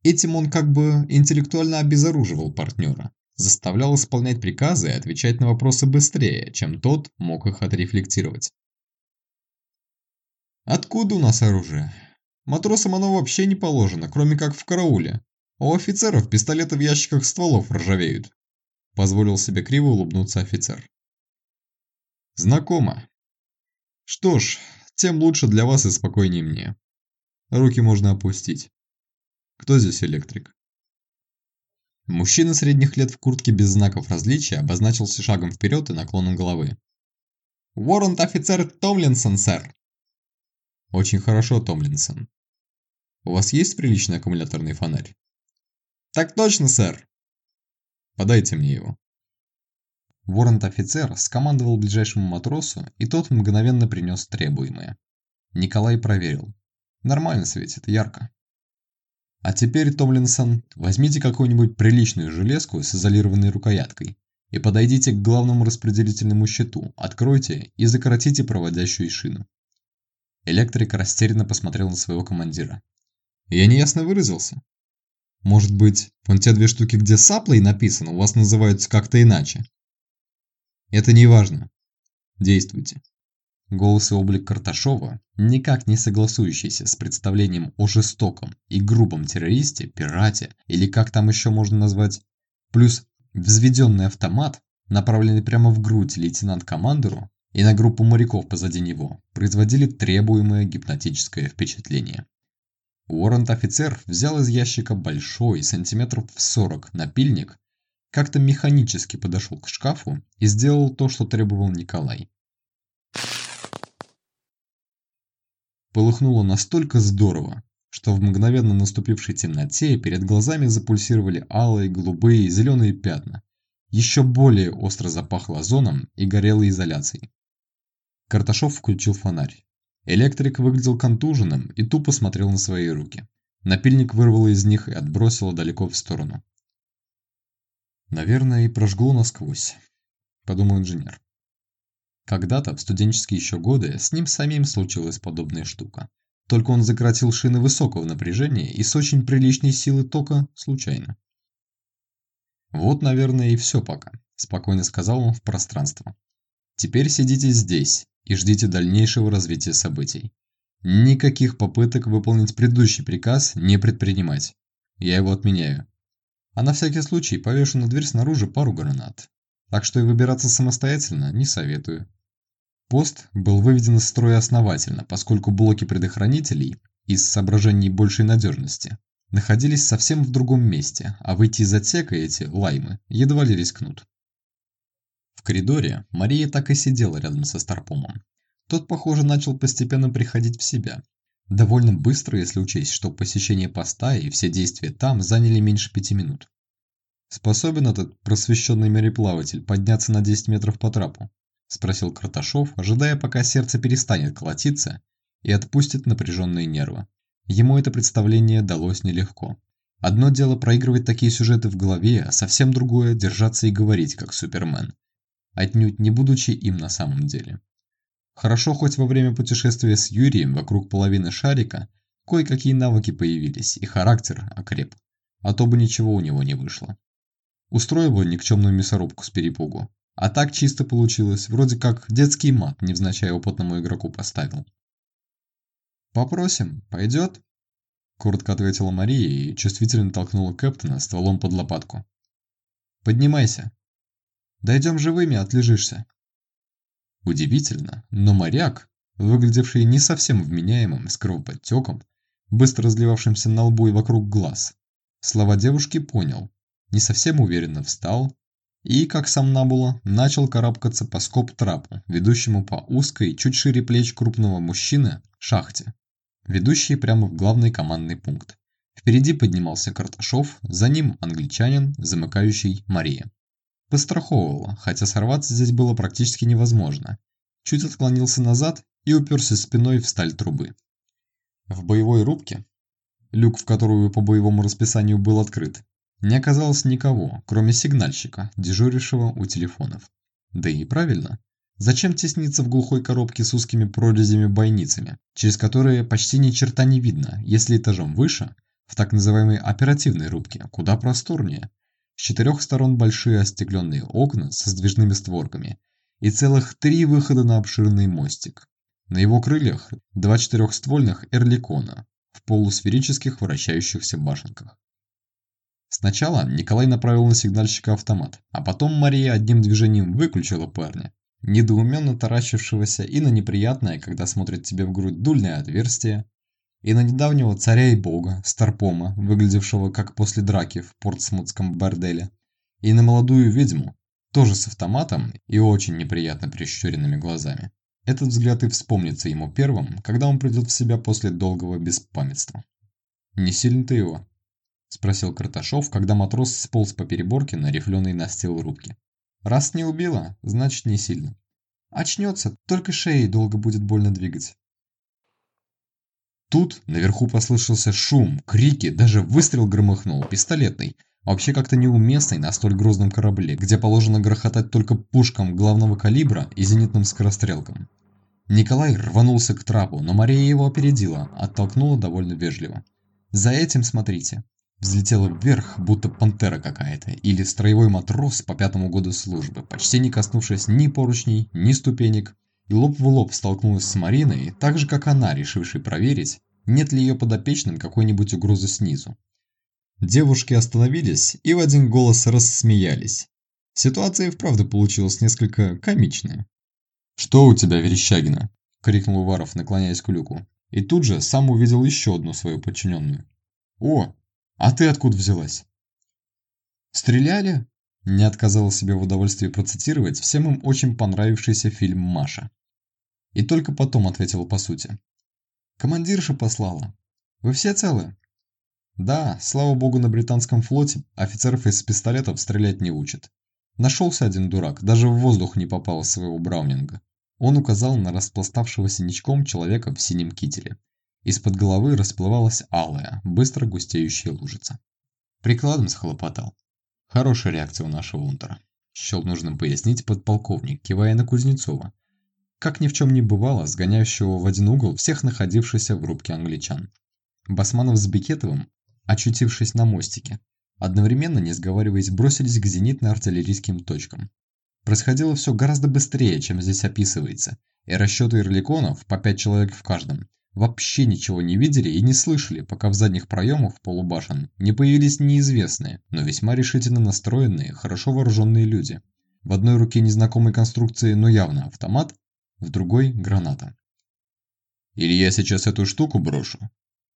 Этим он как бы интеллектуально обезоруживал партнера, заставлял исполнять приказы и отвечать на вопросы быстрее, чем тот мог их отрефлектировать. «Откуда у нас оружие? Матросам оно вообще не положено, кроме как в карауле. А у офицеров пистолеты в ящиках стволов ржавеют», – позволил себе криво улыбнуться офицер. «Знакомо. Что ж, тем лучше для вас и спокойнее мне. Руки можно опустить. Кто здесь электрик?» Мужчина средних лет в куртке без знаков различия обозначился шагом вперед и наклоном головы. «Уоррент-офицер Томлинсон, сэр!» «Очень хорошо, Томлинсон. У вас есть приличный аккумуляторный фонарь?» «Так точно, сэр!» «Подайте мне его». Воррент-офицер скомандовал ближайшему матросу, и тот мгновенно принес требуемое. Николай проверил. Нормально светит, ярко. А теперь, Томлинсон, возьмите какую-нибудь приличную железку с изолированной рукояткой и подойдите к главному распределительному щиту, откройте и закоротите проводящую шину. Электрик растерянно посмотрел на своего командира. Я неясно выразился. Может быть, вон те две штуки, где саплой написано, у вас называются как-то иначе? Это не важно. Действуйте. Голос и облик Карташова, никак не согласующийся с представлением о жестоком и грубом террористе, пирате или как там еще можно назвать, плюс взведенный автомат, направленный прямо в грудь лейтенант-командеру и на группу моряков позади него, производили требуемое гипнотическое впечатление. Уоррент-офицер взял из ящика большой, сантиметров в 40, напильник, как-то механически подошел к шкафу и сделал то, что требовал Николай. Полыхнуло настолько здорово, что в мгновенно наступившей темноте перед глазами запульсировали алые, голубые и зеленые пятна. Еще более остро запахло озоном и горелой изоляцией. Карташов включил фонарь. Электрик выглядел контуженным и тупо смотрел на свои руки. Напильник вырвало из них и отбросило далеко в сторону. «Наверное, и прожгло насквозь», – подумал инженер. Когда-то, в студенческие еще годы, с ним самим случилась подобная штука. Только он закоротил шины высокого напряжения и с очень приличной силы тока случайно. «Вот, наверное, и все пока», – спокойно сказал он в пространство. «Теперь сидите здесь и ждите дальнейшего развития событий. Никаких попыток выполнить предыдущий приказ не предпринимать. Я его отменяю. А на всякий случай повешу на дверь снаружи пару гранат. Так что и выбираться самостоятельно не советую. Пост был выведен из строя основательно, поскольку блоки предохранителей, из соображений большей надежности, находились совсем в другом месте, а выйти из отсека эти лаймы едва ли рискнут. В коридоре Мария так и сидела рядом со Старпомом. Тот, похоже, начал постепенно приходить в себя. Довольно быстро, если учесть, что посещение поста и все действия там заняли меньше пяти минут. Способен этот просвещенный мореплаватель подняться на 10 метров по трапу? – спросил Карташов, ожидая, пока сердце перестанет колотиться и отпустит напряженные нервы. Ему это представление далось нелегко. Одно дело проигрывать такие сюжеты в голове, а совсем другое – держаться и говорить, как Супермен. Отнюдь не будучи им на самом деле. Хорошо, хоть во время путешествия с Юрием вокруг половины шарика кое-какие навыки появились и характер окреп, а то бы ничего у него не вышло. Устроил бы никчемную мясорубку с перепугу, а так чисто получилось, вроде как детский мат невзначай опытному игроку поставил. «Попросим, пойдет?» Коротко ответила Мария и чувствительно толкнула Кэптона стволом под лопатку. «Поднимайся. Дойдем живыми, отлежишься». Удивительно, но моряк, выглядевший не совсем вменяемым, с кровоподтеком, быстро разливавшимся на лбу и вокруг глаз, слова девушки понял, не совсем уверенно встал и, как сам Набула, начал карабкаться по скоб-трапу, ведущему по узкой, чуть шире плеч крупного мужчины, шахте, ведущей прямо в главный командный пункт. Впереди поднимался Карташов, за ним англичанин, замыкающий Мария. Постраховывала, хотя сорваться здесь было практически невозможно. Чуть отклонился назад и уперся спиной в сталь трубы. В боевой рубке, люк в которую по боевому расписанию был открыт, не оказалось никого, кроме сигнальщика, дежурившего у телефонов. Да и правильно. Зачем тесниться в глухой коробке с узкими прорезями-бойницами, через которые почти ни черта не видно, если этажом выше, в так называемой оперативной рубке, куда просторнее. С четырех сторон большие остекленные окна со сдвижными створками и целых три выхода на обширный мостик. На его крыльях два четырехствольных эрликона в полусферических вращающихся башенках. Сначала Николай направил на сигнальщика автомат, а потом Мария одним движением выключила парня, недоуменно таращившегося и на неприятное, когда смотрит тебе в грудь дульное отверстие, и на недавнего царя и бога, Старпома, выглядевшего как после драки в портсмутском борделе, и на молодую ведьму, тоже с автоматом и очень неприятно прищуренными глазами. Этот взгляд и вспомнится ему первым, когда он придет в себя после долгого беспамятства. «Не сильно ты его?» – спросил Карташов, когда матрос сполз по переборке на рифленый настил рубки. «Раз не убила, значит не сильно. Очнется, только шеей долго будет больно двигать». Тут наверху послышался шум, крики, даже выстрел громыхнул, пистолетный – вообще как-то неуместный на столь грозном корабле, где положено грохотать только пушкам главного калибра и зенитным скорострелкам. Николай рванулся к трапу, но Мария его опередила, оттолкнула довольно вежливо. «За этим смотрите». Взлетела вверх, будто пантера какая-то, или строевой матрос по пятому году службы, почти не коснувшись ни поручней, ни ступенек, и лоб в лоб столкнулась с Мариной, так же, как она, решившей проверить, нет ли ее подопечным какой-нибудь угрозы снизу. Девушки остановились и в один голос рассмеялись. Ситуация и вправду получилась несколько комичная. «Что у тебя, Верещагина?» – крикнул Уваров, наклоняясь к люку. И тут же сам увидел еще одну свою подчиненную. «О, а ты откуда взялась?» «Стреляли?» – не отказала себе в удовольствии процитировать всем им очень понравившийся фильм «Маша». И только потом ответила по сути. «Командирша послала. Вы все целы?» Да, слава богу, на британском флоте офицеров из пистолетов стрелять не учат. Нашелся один дурак, даже в воздух не попал своего браунинга. Он указал на распластавшегося ничком человека в синем кителе. Из-под головы расплывалась алая, быстро густеющая лужица. Прикладом схлопотал. Хорошая реакция у нашего унтера. Счел нужным пояснить подполковник, кивая на Кузнецова. Как ни в чем не бывало, сгоняющего в один угол всех находившихся в рубке англичан. Басманов с Бекетовым очутившись на мостике, одновременно, не сговариваясь, бросились к зенитно-артиллерийским точкам. Происходило все гораздо быстрее, чем здесь описывается, и расчеты ирликонов, по пять человек в каждом, вообще ничего не видели и не слышали, пока в задних проемах полубашен не появились неизвестные, но весьма решительно настроенные, хорошо вооруженные люди. В одной руке незнакомой конструкции, но явно автомат, в другой – граната. «Или я сейчас эту штуку брошу,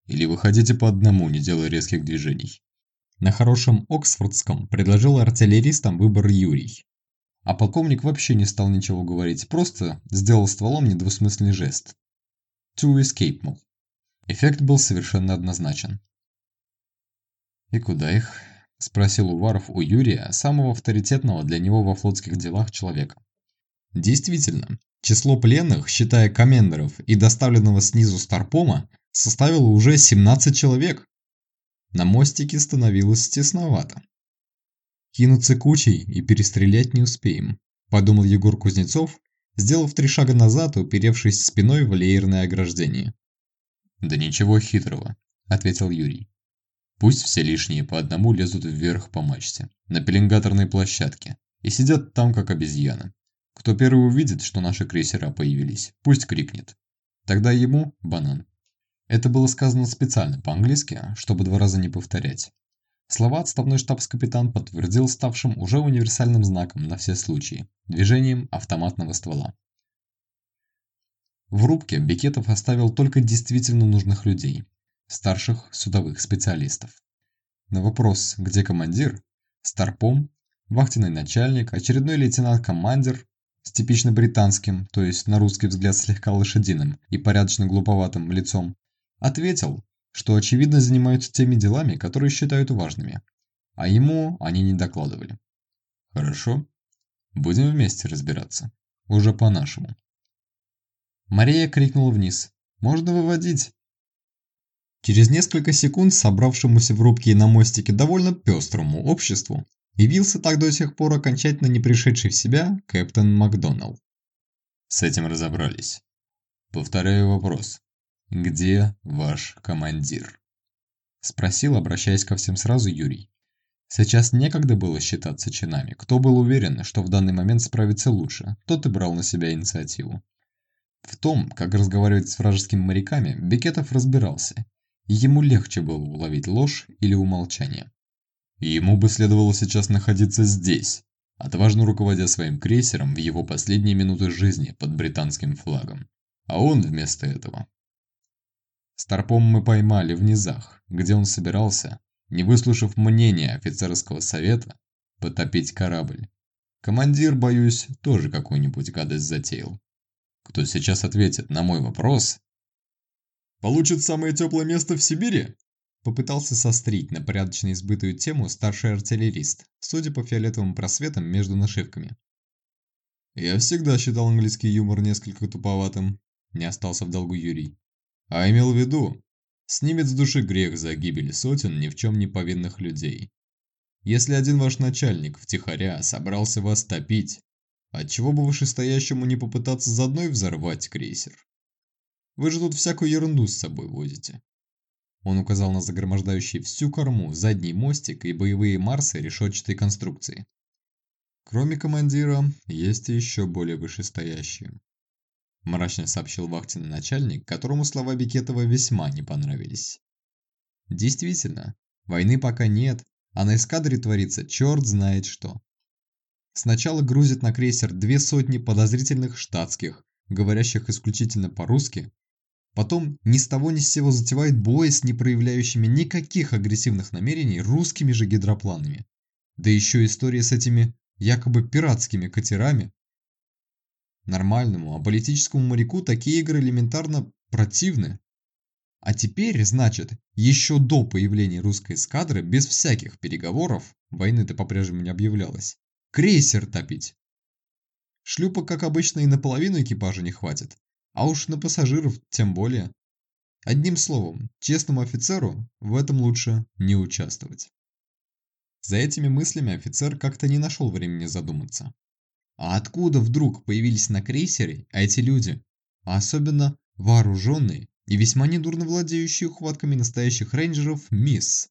или выходите по одному, не делая резких движений. На хорошем Оксфордском предложил артиллеристам выбор Юрий. А полковник вообще не стал ничего говорить, просто сделал стволом недвусмысленный жест. To escape, мол. Эффект был совершенно однозначен. «И куда их?» – спросил Уваров у Юрия, самого авторитетного для него во флотских делах человека. Действительно, число пленных, считая комендеров и доставленного снизу Старпома, составило уже 17 человек. На мостике становилось тесновато. Кинуться кучей и перестрелять не успеем, подумал Егор Кузнецов, сделав три шага назад уперевшись спиной в леерное ограждение. «Да ничего хитрого», – ответил Юрий. «Пусть все лишние по одному лезут вверх по мачте, на пеленгаторной площадке, и сидят там, как обезьяны. Кто первый увидит, что наши крейсера появились, пусть крикнет. Тогда ему – банан. Это было сказано специально по-английски, чтобы два раза не повторять. Слова отставной штабс-капитан подтвердил ставшим уже универсальным знаком на все случаи – движением автоматного ствола. В рубке Бекетов оставил только действительно нужных людей – старших судовых специалистов. На вопрос «Где командир?» Старпом, вахтенный начальник, очередной лейтенант-командир с типично британским, то есть на русский взгляд слегка лошадиным и порядочно глуповатым лицом, Ответил, что очевидно занимаются теми делами, которые считают важными, а ему они не докладывали. Хорошо, будем вместе разбираться, уже по-нашему. Мария крикнула вниз. «Можно выводить!» Через несколько секунд собравшемуся в рубке и на мостике довольно пестрому обществу явился так до сих пор окончательно не пришедший в себя Кэптон Макдоналл. С этим разобрались. Повторяю вопрос. Где ваш командир? Спросил, обращаясь ко всем сразу Юрий. Сейчас некогда было считаться чинами. Кто был уверен, что в данный момент справится лучше, тот и брал на себя инициативу. В том, как разговаривать с вражескими моряками, Бекетов разбирался, ему легче было уловить ложь или умолчание. Ему бы следовало сейчас находиться здесь, отважно руководя своим крейсером в его последние минуты жизни под британским флагом. А он вместо этого. Старпом мы поймали в низах, где он собирался, не выслушав мнения офицерского совета, потопить корабль. Командир, боюсь, тоже какую-нибудь гадость затеял. Кто сейчас ответит на мой вопрос? Получит самое теплое место в Сибири? Попытался сострить на порядочно избытую тему старший артиллерист, судя по фиолетовым просветам между нашивками. Я всегда считал английский юмор несколько туповатым, не остался в долгу Юрий. А имел в виду, снимет с души грех за гибель сотен ни в чем не повинных людей. Если один ваш начальник втихаря собрался вас топить, отчего бы вышестоящему не попытаться заодно и взорвать крейсер? Вы же тут всякую ерунду с собой возите. Он указал на загромождающий всю корму, задний мостик и боевые Марсы решетчатой конструкции. Кроме командира, есть и еще более вышестоящие. Мрачно сообщил вахтенный начальник, которому слова Бекетова весьма не понравились. Действительно, войны пока нет, а на эскадре творится черт знает что. Сначала грузят на крейсер две сотни подозрительных штатских, говорящих исключительно по-русски, Потом ни с того ни с сего затевает бой с не проявляющими никаких агрессивных намерений русскими же гидропланами. Да еще история с этими якобы пиратскими катерами. Нормальному, аполитическому моряку такие игры элементарно противны. А теперь, значит, еще до появления русской эскадры, без всяких переговоров, войны-то по-прежнему не объявлялось, крейсер топить. Шлюпок, как обычно, и наполовину экипажа не хватит. А уж на пассажиров тем более. Одним словом, честному офицеру в этом лучше не участвовать. За этими мыслями офицер как-то не нашел времени задуматься. А откуда вдруг появились на крейсере эти люди? А особенно вооруженные и весьма недурно владеющие ухватками настоящих рейнджеров МИС.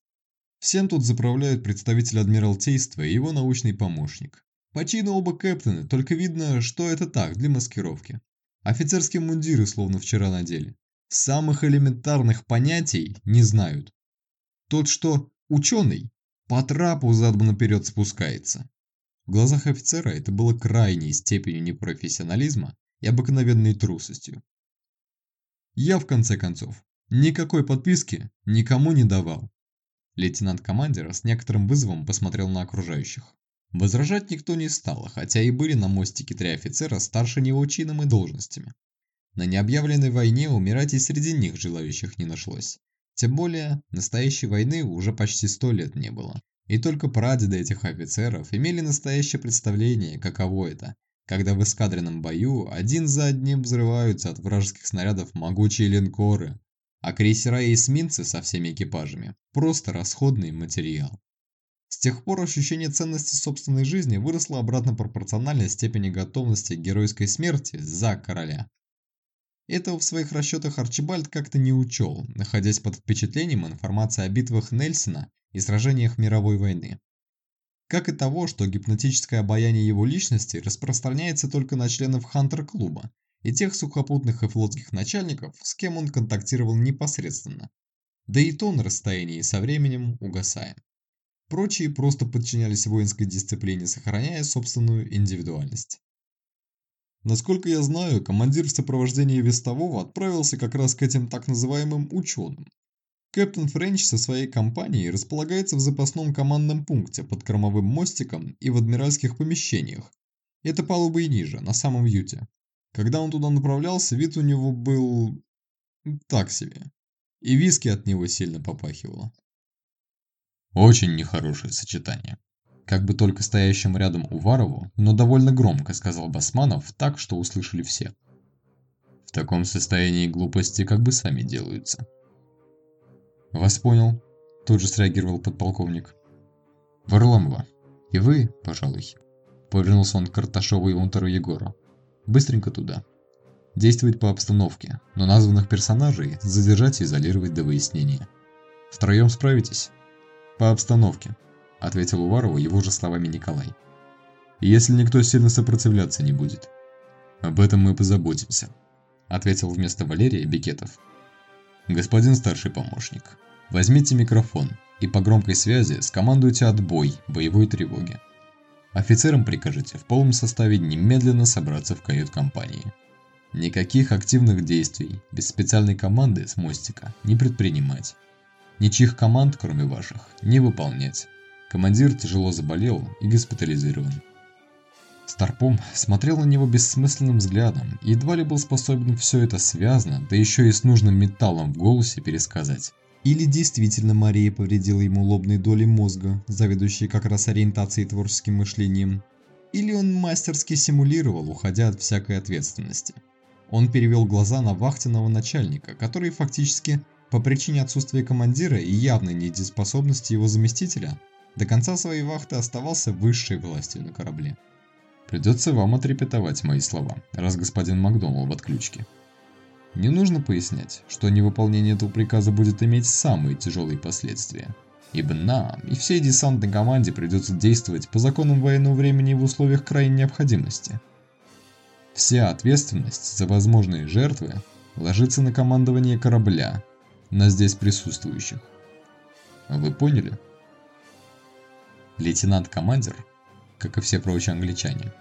Всем тут заправляют представитель Адмиралтейства и его научный помощник. По чину оба капитаны, только видно, что это так, для маскировки. Офицерские мундиры словно вчера надели. Самых элементарных понятий не знают. Тот, что ученый, по трапу задом наперед спускается. В глазах офицера это было крайней степенью непрофессионализма и обыкновенной трусостью. Я, в конце концов, никакой подписки никому не давал. Лейтенант командира с некоторым вызовом посмотрел на окружающих. Возражать никто не стал, хотя и были на мостике три офицера старше него чином и должностями. На необъявленной войне умирать и среди них желающих не нашлось. Тем более, настоящей войны уже почти сто лет не было. И только прадеды этих офицеров имели настоящее представление, каково это, когда в эскадренном бою один за одним взрываются от вражеских снарядов могучие линкоры, а крейсера и эсминцы со всеми экипажами – просто расходный материал. С тех пор ощущение ценности собственной жизни выросло обратно пропорционально степени готовности к геройской смерти за короля. Этого в своих расчетах Арчибальд как-то не учел, находясь под впечатлением информации о битвах Нельсона и сражениях мировой войны. Как и того, что гипнотическое обаяние его личности распространяется только на членов Хантер-клуба и тех сухопутных и флотских начальников, с кем он контактировал непосредственно. Да и то на расстоянии со временем угасая. Прочие просто подчинялись воинской дисциплине, сохраняя собственную индивидуальность. Насколько я знаю, командир в сопровождении вестового отправился как раз к этим так называемым ученым. Кэптен Френч со своей компанией располагается в запасном командном пункте под кормовым мостиком и в адмиральских помещениях. Это палубы и ниже, на самом юте. Когда он туда направлялся, вид у него был... так себе. И виски от него сильно попахивало. Очень нехорошее сочетание. Как бы только стоящему рядом Уварову, но довольно громко сказал Басманов так, что услышали все. В таком состоянии глупости как бы сами делаются. «Вас понял», – тут же среагировал подполковник. «Варламова, и вы, пожалуй», – повернулся он к Карташову и Унтеру Егору. Быстренько туда. Действовать по обстановке, но названных персонажей задержать и изолировать до выяснения. Втроем справитесь? По обстановке, ответил Уварову его же словами Николай. Если никто сильно сопротивляться не будет. Об этом мы позаботимся, ответил вместо Валерия Бекетов. Господин старший помощник, возьмите микрофон и по громкой связи скомандуйте отбой боевой тревоги. Офицерам прикажите в полном составе немедленно собраться в кают-компании. Никаких активных действий без специальной команды с мостика не предпринимать. Ничьих команд, кроме ваших, не выполнять. Командир тяжело заболел и госпитализирован. Старпом смотрел на него бессмысленным взглядом и едва ли был способен все это связно, да еще и с нужным металлом в голосе пересказать. Или действительно Мария повредила ему лобной долей мозга, заведующей как раз ориентацией и творческим мышлением. Или он мастерски симулировал, уходя от всякой ответственности. Он перевел глаза на вахтенного начальника, который фактически, по причине отсутствия командира и явной недееспособности его заместителя, до конца своей вахты оставался высшей властью на корабле. Придется вам отрепетовать мои слова, раз господин Макдоналл в отключке. Не нужно пояснять, что невыполнение этого приказа будет иметь самые тяжелые последствия. Ибо нам и всей десантной команде придется действовать по законам военного времени в условиях крайней необходимости. Вся ответственность за возможные жертвы ложится на командование корабля, на здесь присутствующих. Вы поняли? Лейтенант-командир, как и все прочие англичане,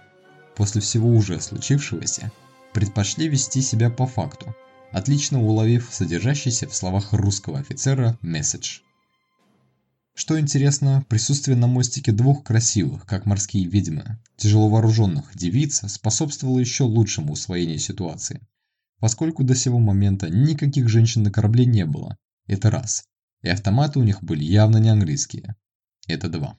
после всего уже случившегося, предпочли вести себя по факту, отлично уловив содержащийся в словах русского офицера месседж. Что интересно, присутствие на мостике двух красивых, как морские ведьмы, тяжело вооруженных девиц способствовало еще лучшему усвоению ситуации, поскольку до сего момента никаких женщин на корабле не было, это раз, и автоматы у них были явно не английские, это два.